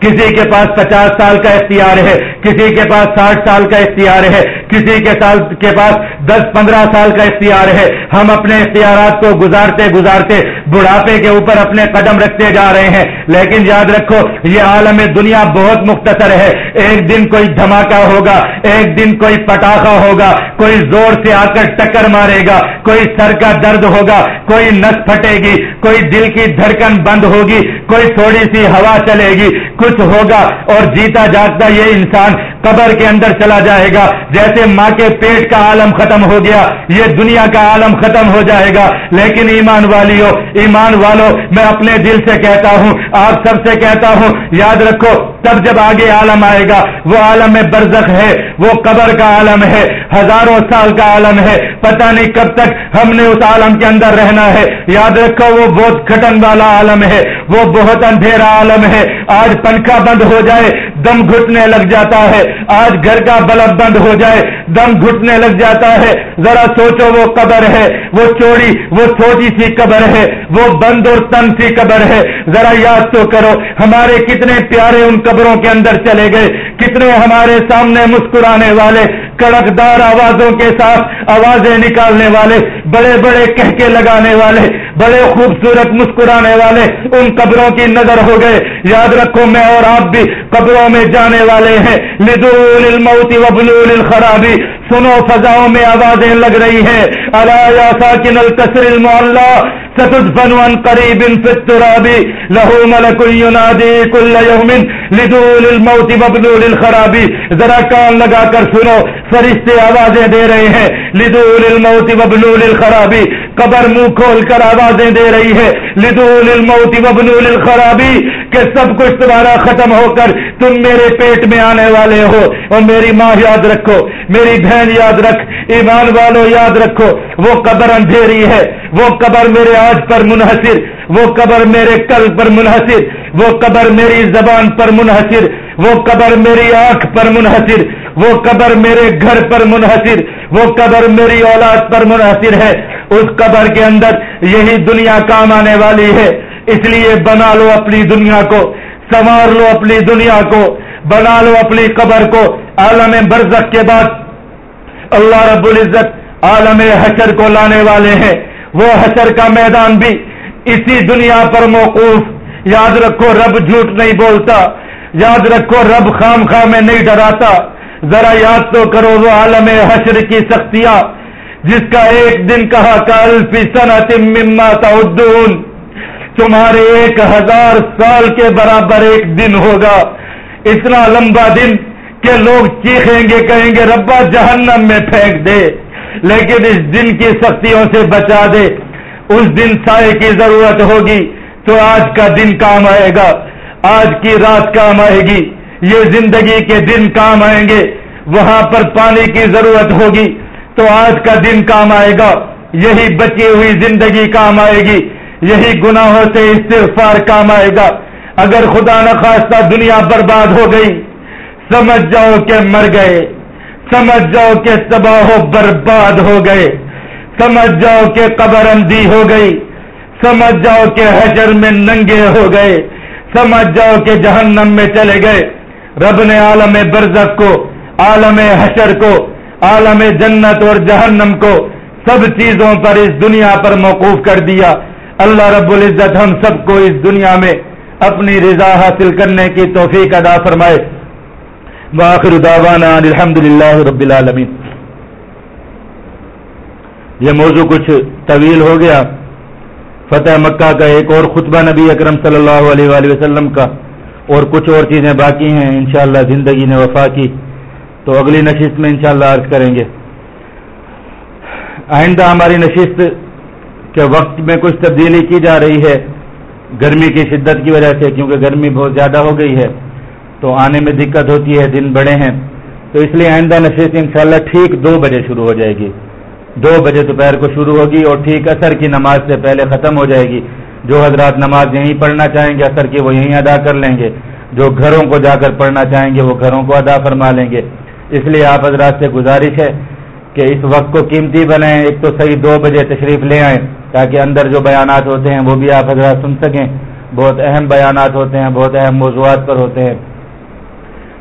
کسی کے پاس پچاس سال کا اختیار ہے، کسی کے پاس ساٹھ سال کا اختیار ہے، کسی کے سال کے پاس دس پندرہ سال کا اختیار ہے۔ ہم اپنے اختیارات کو گزارتے گزارتے بڑھاپے کے اوپر اپنے قدم رکھتے جا رہے ہیں۔ لیکن یاد رکھو، یہ عالم دنیا بہت مختصر ہے۔ ایک دن کوئی دھماکہ ہوگا، ایک دن کوئی پٹاخہ ہوگا، کوئی زور سے آ کر ٹکر مارے گا، کوئی سر کا درد ہوگا، کوئی نس پھٹے گی، کوئی دل کی دھڑکن بند ہوگی، کوئی تھوڑی سی ہوا چلے گی کچھ ہوگا اور جیتا جاگتا یہ انسان قبر کے اندر چلا جائے گا۔ جیسے ماں کے پیٹ کا عالم ختم ہو گیا، یہ دنیا کا عالم ختم ہو جائے گا۔ لیکن ایمان والیوں ایمان والوں میں اپنے دل سے کہتا ہوں، آپ سب سے کہتا ہوں، یاد رکھو، تب جب آگے عالم آئے گا، وہ عالم میں برزخ ہے، وہ قبر کا عالم ہے، ہزاروں سال کا عالم ہے۔ پتہ نہیں کب تک ہم نے اس عالم کے اندر رہنا ہے۔ یاد رکھو، وہ بہت کھٹن والا عالم ہے، وہ بہت اندھیرا عالم ہے۔ آج پنکھا بند ہو جائے، دم گھٹنے لگ جاتا ہے۔ آج گھر کا بلب بند ہو جائے، دم گھٹنے لگ جاتا ہے۔ ذرا سوچو، وہ قبر ہے، وہ چوڑی، وہ چھوٹی سی قبر ہے، وہ بند اور تن سی قبر ہے۔ ذرا یاد تو کرو، ہمارے کتنے پیارے ان قبروں کے اندر چلے گئے، کتنے ہمارے سامنے مسکرانے والے، کڑکدار آوازوں کے ساتھ آوازیں نکالنے والے، بڑے بڑے کہکے لگانے والے۔ بڑے خوبصورت مسکرانے والے ان قبروں کی نظر ہو گئے۔ یاد رکھو میں اور آپ بھی قبروں میں جانے والے ہیں۔ لدول الموت وبلول الخرابی سنو فضاؤں میں آوازیں لگ رہی ہیں۔ اللہ ساکن القصر المعلہ ستدفن عن قریب فی التراب۔ له ملک ینادی کل یوم۔ لدول الموت وبلول الخرابی ذرا کان لگا کر سنو۔ فرشتے آوازیں دے رہے ہیں۔ لدول الموت وبلول الخرابی قبر منہ کھول کر آواز آوازیں دے رہی ہے۔ لدول الموت وبلول الخرابی کہ سب کچھ تمہارا ختم ہو کر تم میرے پیٹ میں آنے والے ہو۔ اور میری ماں یاد رکھو، میری بہن یاد رکھ، ایمان والو یاد رکھو، وہ قبر اندھیری ہے۔ وہ قبر میرے آج پر منحصر، وہ قبر میرے کل پر منحصر، وہ قبر میری زبان پر منحصر، وہ قبر میری آنکھ پر منحصر، وہ قبر میرے گھر پر منحصر، وہ قبر میری اولاد پر منحصر ہے۔ اس قبر کے اندر یہی دنیا کام آنے والی ہے۔ اس لیے بنا لو اپنی دنیا کو، سنوار لو اپنی دنیا کو، بنا لو اپنی قبر کو۔ عالم برزخ کے بعد اللہ رب العزت عالم حشر کو لانے والے ہیں۔ وہ حشر کا میدان بھی اسی دنیا پر موقوف۔ یاد رکھو، رب جھوٹ نہیں بولتا۔ یاد رکھو، رب خام خام میں نہیں ڈراتا۔ ذرا یاد تو کرو، وہ عالم حشر کی سختیاں۔ جس کا ایک دن کہا کل فی مما تعدون، تمہارے ایک ہزار سال کے برابر ایک دن ہوگا۔ اتنا لمبا دن کہ لوگ چیخیں گے، کہیں گے، ربا جہنم میں پھینک دے، لیکن اس دن کی سختیوں سے بچا دے۔ اس دن سائے کی ضرورت ہوگی تو آج کا دن کام آئے گا۔ آج کی رات کام آئے گی۔ یہ زندگی کے دن کام آئیں گے۔ وہاں پر پانی کی ضرورت ہوگی۔ تو آج کا دن کام آئے گا، یہی بچی ہوئی زندگی کام آئے گی، یہی گناہوں سے استغفار کام آئے گا۔ اگر خدا نخواستہ دنیا برباد ہو گئی، سمجھ جاؤ کہ مر گئے، سمجھ جاؤ کہ تباہ و برباد ہو گئے، سمجھ جاؤ کہ قبر اندھی ہو گئی، سمجھ جاؤ کہ حجر میں ننگے ہو گئے، سمجھ جاؤ کہ جہنم میں چلے گئے۔ رب نے عالم برزق کو، عالم حشر کو عالم جنت اور جہنم کو سب چیزوں پر اس دنیا پر موقوف کر دیا۔ اللہ رب العزت ہم سب کو اس دنیا میں اپنی رضا حاصل کرنے کی توفیق ادا فرمائے۔ باخر دعوانا الحمد للہ رب العالمین۔ یہ موضوع کچھ طویل ہو گیا۔ فتح مکہ کا ایک اور خطبہ نبی اکرم صلی اللہ علیہ وآلہ وسلم کا اور کچھ اور چیزیں باقی ہیں۔ انشاءاللہ زندگی نے وفا کی۔ تو اگلی نشست میں انشاءاللہ عرض کریں گے۔ آئندہ ہماری نشست کے وقت میں کچھ تبدیلی کی جا رہی ہے گرمی کی شدت کی وجہ سے، کیونکہ گرمی بہت زیادہ ہو گئی ہے، تو آنے میں دقت ہوتی ہے، دن بڑے ہیں۔ تو اس لیے آئندہ نشست انشاءاللہ ٹھیک دو بجے شروع ہو جائے گی۔ دو بجے دوپہر کو شروع ہوگی اور ٹھیک اثر کی نماز سے پہلے ختم ہو جائے گی۔ جو حضرات نماز یہیں پڑھنا چاہیں گے اثر کی وہ یہیں ادا کر لیں گے۔ جو گھروں کو جا کر پڑھنا چاہیں گے، وہ گھروں کو ادا فرما لیں گے۔ اس لیے آپ حضرات سے گزارش ہے کہ اس وقت کو قیمتی بنائیں، ایک تو صحیح دو بجے تشریف لے آئیں تاکہ اندر جو بیانات ہوتے ہیں وہ بھی آپ حضرات سن سکیں۔ بہت اہم بیانات ہوتے ہیں، بہت اہم موضوعات پر ہوتے ہیں۔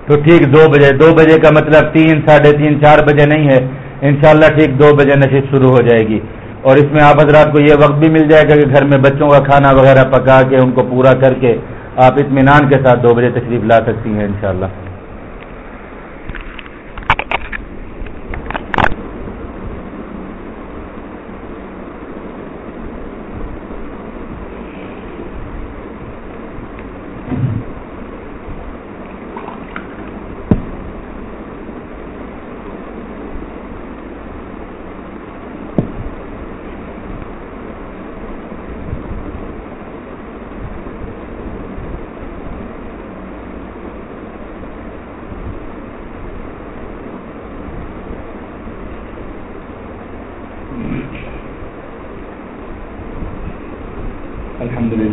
تو ٹھیک دو بجے دو بجے کا مطلب تین، ساڑھے تین، چار بجے نہیں ہے۔ انشاءاللہ ٹھیک دو بجے نشست شروع ہو جائے گی۔ اور اس میں آپ حضرات کو یہ وقت بھی مل جائے گا کہ گھر میں بچوں کا کھانا وغیرہ پکا کے ان کو پورا کر کے آپ اطمینان کے ساتھ دو بجے تشریف لا سکتی ہیں انشاءاللہ۔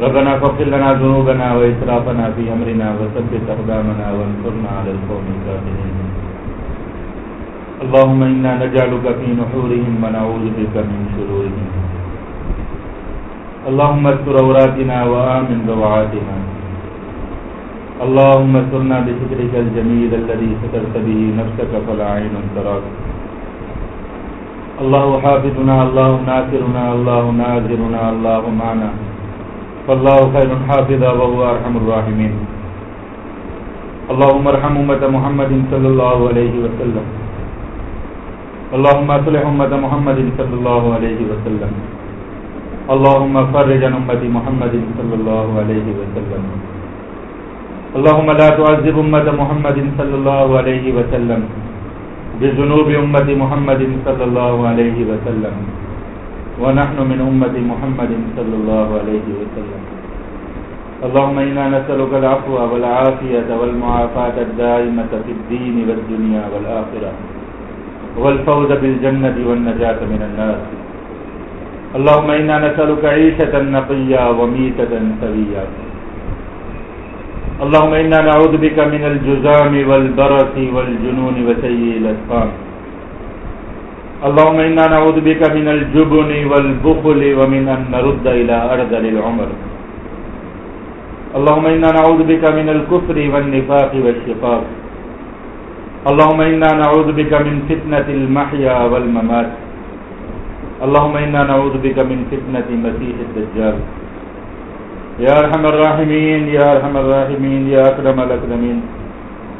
ربنا فاغفر لنا ذنوبنا واسرافنا في امرنا وثبت اقدامنا وانصرنا على القوم الكافرين. اللهم انا نجعلك في نحورهم ونعوذ بك من شرورهم. اللهم استر عوراتنا وامن روعاتنا. اللهم استرنا بسترك الجميل الذي سترت به نفسك فلا عين تراك. الله حافظنا الله ناصرنا الله ناظرنا الله معنا فالله خير حافظا وهو ارحم الراحمين اللهم ارحم امه محمد صلى الله عليه وسلم. اللهم اصلح امه محمد صلى الله عليه وسلم. اللهم فرج عن امه محمد صلى الله عليه وسلم. اللهم لا تعذب امه محمد صلى الله عليه وسلم. بذنوب امه محمد صلى الله عليه وسلم. ونحن من أمة محمد صلى الله عليه وسلم. اللهم إنا نسألك العفو والعافية والمعافاة الدائمة في الدين والدنيا والآخرة والفوز بالجنة والنجاة من النار اللهم إنا نسألك عيشة نقيا وميتة سويا اللهم إنا نعوذ بك من الجزام والبرس والجنون وسيء الأسقام. اللهم إنا نعوذ بك من الجبن والبخل ومن أن نرد إلى أرض للعمر اللهم إنا نعوذ بك من الكفر والنفاق والشقاق. اللهم إنا نعوذ بك من فتنة المحيا والممات. اللهم إنا نعوذ بك من فتنة مسيح الدجال. یا ارحم الراحمین یا ارحم الراحمین یا اکرم الاکرمین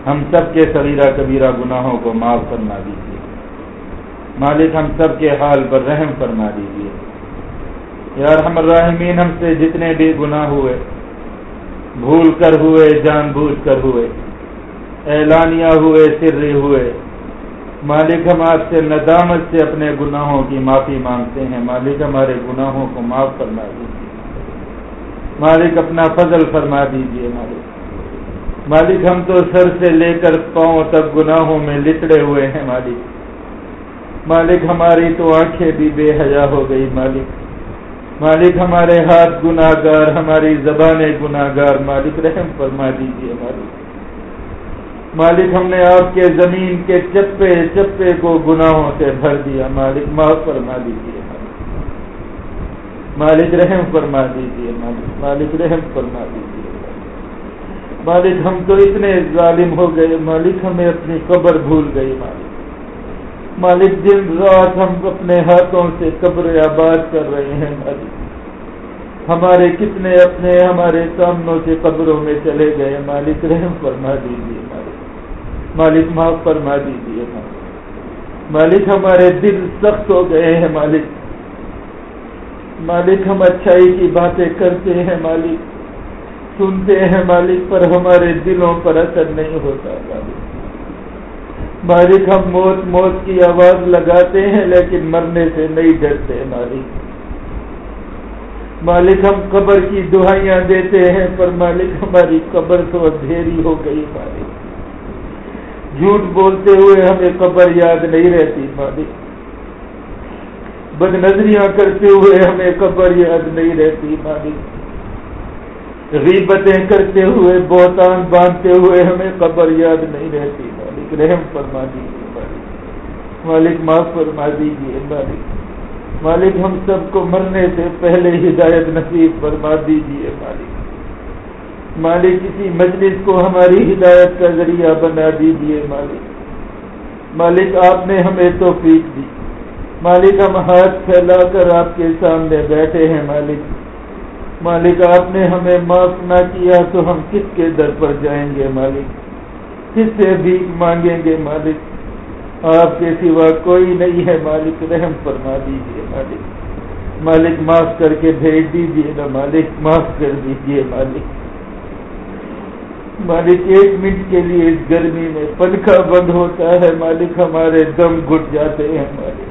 ہم سب کے صغیرہ کبیرہ گناہوں کو معاف فرما دیجیے مالک ہم سب کے حال پر رحم فرما دیجیے یا ارحم الراحمین، ہم سے جتنے بھی گناہ ہوئے، بھول کر ہوئے، جان بوجھ کر ہوئے، اعلانیہ ہوئے سرری ہوئے، مالک ہم آپ سے ندامت سے اپنے گناہوں کی معافی مانگتے ہیں۔ مالک ہمارے گناہوں کو معاف فرما دیجیے مالک اپنا فضل فرما دیجیے مالک مالک ہم تو سر سے لے کر پاؤں تک گناہوں میں لکڑے ہوئے ہیں۔ مالک مالک ہماری تو آنکھیں بھی بے حیا ہو گئی مالک۔ مالک ہمارے ہاتھ گناہ گار ہماری زبانیں گناہ گار مالک رحم فرما دیجیے مالک۔ مالک ہم نے آپ کے زمین کے چپے چپے کو گناہوں سے بھر دیا۔ مالک معاف فرما دیجیے مالک۔ رحم فرما دیجیے مالک۔ مالک رحم فرما دیجیے مالک۔ ہم تو اتنے ظالم ہو گئے۔ مالک ہمیں اپنی قبر بھول گئی مالک۔ مالک دن رات ہم اپنے ہاتھوں سے قبر آباد کر رہے ہیں، مالک۔ ہمارے کتنے اپنے، ہمارے سامنوں سے قبروں میں چلے گئے، مالک، رحم فرما دیجیے مالک۔ مالک، معاف فرما دیجیے مالک۔ مالک، ہمارے دل سخت ہو گئے ہیں، مالک۔ مالک، ہم اچھائی کی باتیں کرتے ہیں، مالک۔ سنتے ہیں، مالک، پر ہمارے دلوں پر اثر نہیں ہوتا، مالک۔ مالک ہم موت موت کی آواز لگاتے ہیں، لیکن مرنے سے نہیں ڈرتے مالک۔ مالک ہم قبر کی دہائیاں دیتے ہیں، پر مالک ہماری قبر تو اندھیری ہو گئی مالک۔ جھوٹ بولتے ہوئے ہمیں قبر یاد نہیں رہتی مالک۔ بد نظریاں کرتے ہوئے ہمیں قبر یاد نہیں رہتی مالک۔ غیبتیں کرتے ہوئے، بہتان باندھتے ہوئے ہمیں قبر یاد نہیں رہتی مالک رحم فرما دیجیے مالک مالک معاف فرما دیجیے مالک مالک ہم سب کو مرنے سے پہلے ہدایت نصیب فرما دیجیے مالک مالک کسی مجلس کو ہماری ہدایت کا ذریعہ بنا دیجیے مالک مالک آپ نے ہمیں توفیق دی۔ مالک ہم ہاتھ پھیلا کر آپ کے سامنے بیٹھے ہیں مالک۔ مالک آپ نے ہمیں معاف نہ کیا تو ہم کس کے در پر جائیں گے مالک؟ کس سے بھی مانگیں گے مالک، آپ کے سوا کوئی نہیں ہے مالک، رحم فرما دیجیے مالک۔ مالک، معاف کر کے بھیج دیجیے نا مالک، معاف کر دیجیے مالک۔ مالک، ایک منٹ کے لیے اس گرمی میں پنکھا بند ہوتا ہے۔ مالک، ہمارے دم گٹ جاتے ہیں مالک۔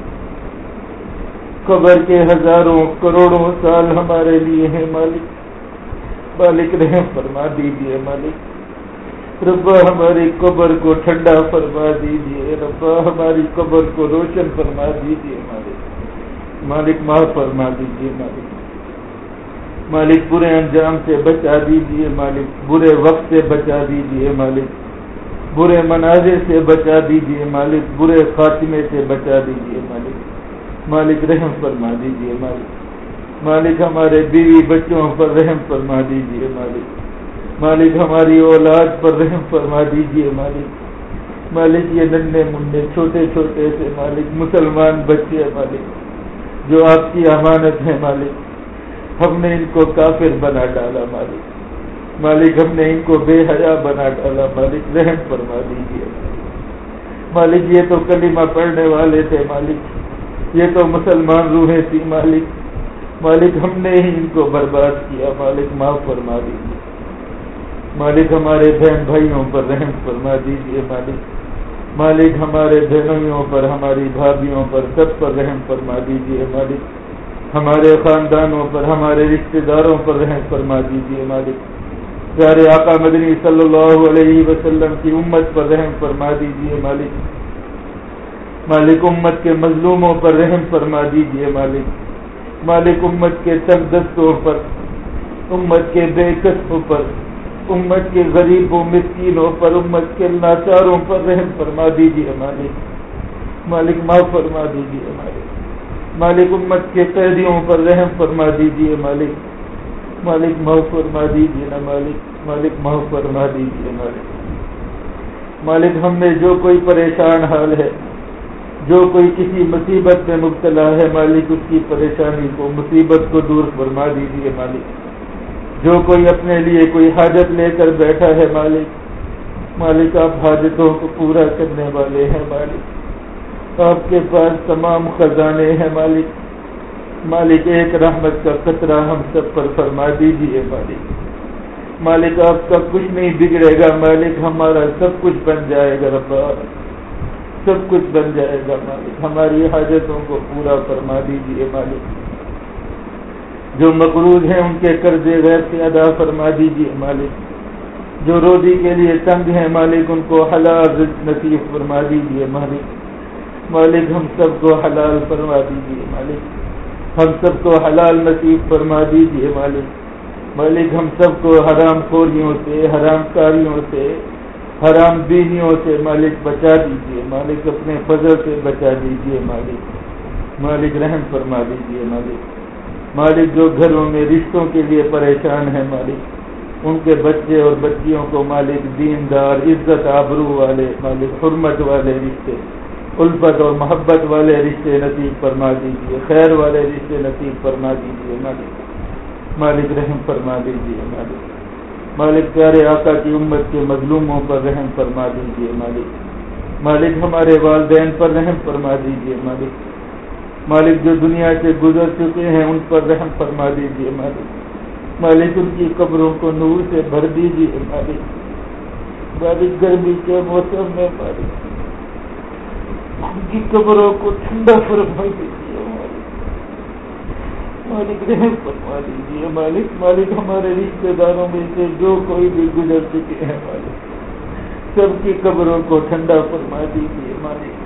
قبر کے ہزاروں، کروڑوں سال ہمارے لیے ہیں مالک۔ مالک، رحم فرما دیجیے مالک۔ ربا ہماری قبر کو ٹھنڈا فرما دیجیے ربا ہماری قبر کو روشن فرما دیجیے مالک۔ مالک ماں فرما دیجیے مالک۔ مالک برے انجام سے بچا دیجیے مالک۔ برے وقت سے بچا دیجیے مالک۔ برے مناظر سے بچا دیجیے مالک۔ برے خاتمے سے بچا دیجیے مالک۔ مالک رحم فرما دیجیے مالک۔ مالک ہمارے بیوی بچوں پر رحم فرما دیجیے مالک۔ مالک ہماری اولاد پر رحم فرما دیجیے مالک۔ مالک یہ ننے منڈے چھوٹے چھوٹے سے مالک، مسلمان بچے مالک۔ جو آپ کی امانت ہے مالک۔ ہم نے ان کو کافر بنا ڈالا مالک۔ مالک، ہم نے ان کو بے حیا بنا ڈالا مالک۔ رحم فرما دیجیے مالک۔ یہ تو کلمہ پڑھنے والے تھے مالک۔ یہ تو مسلمان روحیں تھی مالک۔ مالک، ہم نے ہی ان کو برباد کیا۔ مالک، معاف فرما دیجیے مالک ہمارے بہن بھائیوں پر رحم فرما دیجیے مالک۔ مالک ہمارے بہنوں پر، ہماری بھابھیوں پر سب پر رحم فرما دیجیے مالک۔ ہمارے خاندانوں پر، ہمارے رشتے داروں پر رحم فرما دیجیے مالک۔ پیارے آقا مدنی صلی اللہ علیہ وسلم کی امت پر رحم فرما دیجیے مالک۔ مالک امت کے مظلوموں پر رحم فرما دیجیے مالک۔ مالک امت کے تنگ دستوں پر، امت کے بے قصبوں پر۔ امت کے غریبوں، مسکینوں پر، امت کے لاچاروں پر رحم فرما دیجیے مالک مالک معاف فرما دیجیے مالک مالک امت کے قیدیوں پر رحم فرما دیجیے مالک۔ مالک معاف فرما دیجیے نا مالک۔ مالک معاف فرما دیجیے مالک۔ مالک، ہم میں جو کوئی پریشان حال ہے، جو کوئی کسی مصیبت میں مبتلا ہے، مالک اس کی پریشانی کو، مصیبت کو دور فرما دیجیے مالک۔ جو کوئی اپنے لیے کوئی حاجت لے کر بیٹھا ہے مالک مالک آپ حاجتوں کو پورا کرنے والے ہیں مالک۔ آپ کے پاس تمام خزانے ہیں مالک۔ مالک، ایک رحمت کا قطرہ ہم سب پر فرما دیجیے مالک۔ مالک، آپ کا کچھ نہیں بگڑے گا مالک، ہمارا سب کچھ بن جائے گا ربا سب کچھ بن جائے گا مالک۔ ہماری حاجتوں کو پورا فرما دیجیے مالک۔ جو مقروض ہیں ان کے قرضے غیر سے ادا فرما دیجیے مالک۔ جو روزی کے لیے تنگ ہیں مالک، ان کو حلال رزق نصیب فرما دیجیے مالک۔ مالک، ہم سب کو حلال فرما دیجیے مالک۔ ہم سب کو حلال نصیب فرما دیجیے مالک۔ مالک، ہم سب کو حرام خوریوں سے، حرام کاریوں سے، حرام بینیوں سے مالک بچا دیجیے مالک، اپنے فضل سے بچا دیجیے مالک۔ مالک، رحم فرما دیجیے مالک۔ مالک جو گھروں میں رشتوں کے لیے پریشان ہیں مالک، ان کے بچے اور بچیوں کو مالک دیندار، عزت آبرو والے، مالک حرمت والے رشتے، الفت اور محبت والے رشتے نصیب فرما دیجیے خیر والے رشتے نصیب فرما دیجیے مالک۔ مالک رحم فرما دیجیے مالک۔ مالک پیارے آقا کی امت کے مظلوموں پر رحم فرما دیجیے مالک۔ مالک ہمارے والدین پر رحم فرما دیجیے مالک۔ مالک جو دنیا سے گزر چکے ہیں، ان پر رحم فرما دیجیے مالک۔ مالک ان کی قبروں کو نور سے بھر دیجیے مالک۔ مالک، گرمی کے موسم میں مالک، ان کی قبروں کو ٹھنڈا فرما دیجیے مالک۔ رحم فرما دیجیے مالک۔ مالک ہمارے رشتے داروں میں سے جو کوئی بھی گزر چکے ہیں مالک، سب کی قبروں کو ٹھنڈا فرما دیجیے مالک۔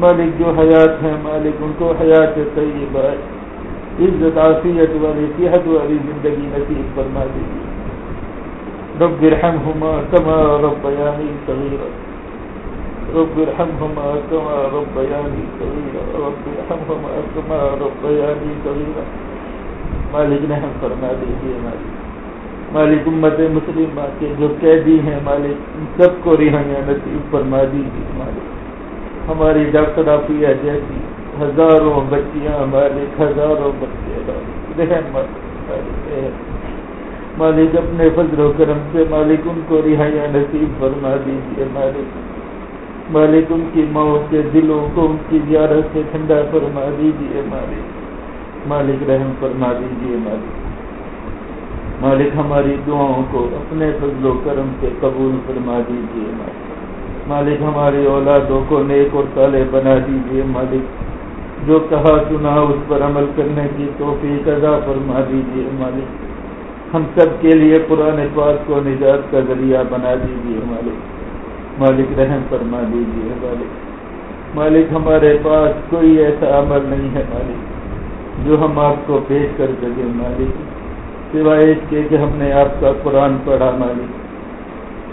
مالک جو حیات ہیں، مالک ان کو حیات صحیح عزت، عافیت والی صحت والی زندگی نصیب فرما دیجیے رب ارحمہما کما ربیانی صغیرہ رب ارحمهما كما ربياني صغيرا رب ارحمهما كما ربياني صغيرا مالک نے ہم فرما دیجیے مالک۔ مالک امت مسلمہ کے جو قیدی ہیں، مالک ان سب کو رہائیاں نصیب فرما دیجیے مالک ہماری ڈاکٹر آفیہ جیسی ہزاروں بچیاں مالک ہزاروں بچے رحم مالک اپنے فضل و کرم سے مالک ان کو رہائیاں نصیب فرما دیجیے مالک مالک ان کی موت کے دلوں کو ان کی زیارت سے ٹھنڈا فرما دیجیے مالک مالک رحم فرما دیجیے مالک مالک ہماری دعاؤں کو اپنے فضل و کرم سے قبول فرما دیجیے مالک مالک ہماری اولادوں کو نیک اور صالح بنا دیجیے مالک۔ جو کہا سنا اس پر عمل کرنے کی توفیق ادا فرما دیجیے مالک۔ ہم سب کے لیے پرانے پاک کو نجات کا ذریعہ بنا دیجیے مالک۔ مالک رحم فرما دیجیے مالک۔ مالک ہمارے پاس کوئی ایسا عمل نہیں ہے مالک۔ جو ہم آپ کو پیش کر سکیں مالک۔ سوائے اس کے کہ ہم نے آپ کا قرآن پڑھا مالک۔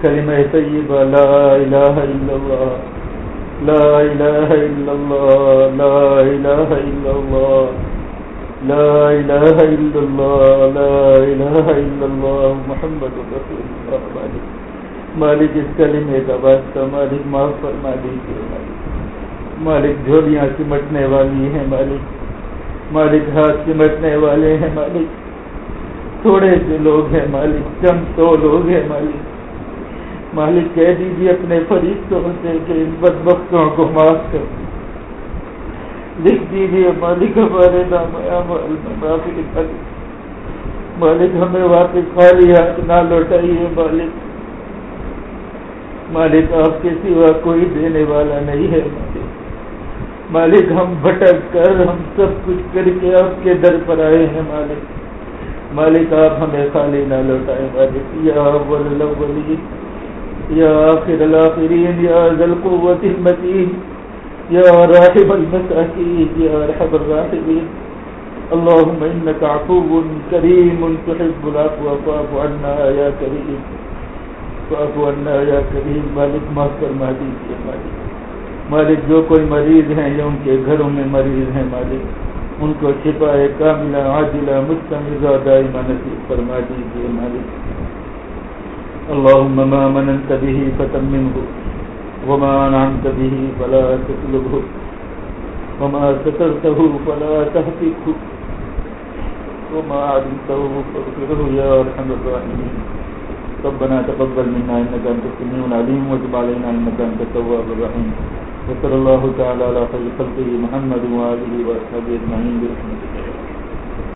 کلمہ طیبہ، لا الہ الا اللہ، لا الہ الا اللہ، لا الہ الا اللہ، لا الہ الا اللہ، لا الہ الا اللہ، محمد رسول اللہ، مالک مالک اس کلمے کا واسطہ، مالک معاف فرما دیجیے مالک جھولیاں سمٹنے والی ہیں، مالک مالک ہاتھ سمٹنے والے ہیں، مالک تھوڑے سے لوگ ہیں، مالک چند سو لوگ ہیں، مالک مالک کہہ دیجیے اپنے فرشتوں سے کہ ان بد وقتوں کو معاف کر لکھ دیجیے مالک ہمارے نام مالک مالک ہمیں واپس خالی ہاتھ نہ لوٹائیے مالک۔ مالک آپ کے سوا کوئی دینے والا نہیں ہے۔ مالک مالک ہم بھٹک کر ہم سب کچھ کر کے آپ کے در پر آئے ہیں مالک۔ مالک آپ ہمیں خالی نہ لوٹائے مالک۔ یا اول الاولین۔ یا آخر الاخرین یا ذل قوت المتین یا راحب المساکین یا رحب الراحبین اللهم إنك عفو كريم تحب العفو، فاعف عنا يا كريم. فاعف عنا يا كريم. مالک معاف فرما دیجیے مالک. مالک جو کوئی مریض ہیں، یا ان کے گھروں میں مریض ہیں، مالک، ان کو شفا کاملہ، عاجلہ مستمزہ دائمہ نصیب فرما دیجیے مالک. اللهم ما مننت به فتممه وما انعمت به فلا تطلبه وما سترته فلا تهتكه وما علمته فاغفره يا ارحم الراحمين. ربنا تقبل منا انك انت السميع العليم وتب علينا انك انت التواب الرحيم. وصلى الله تعالى على خير خلقه محمد واله واصحابه اجمعين برحمتك.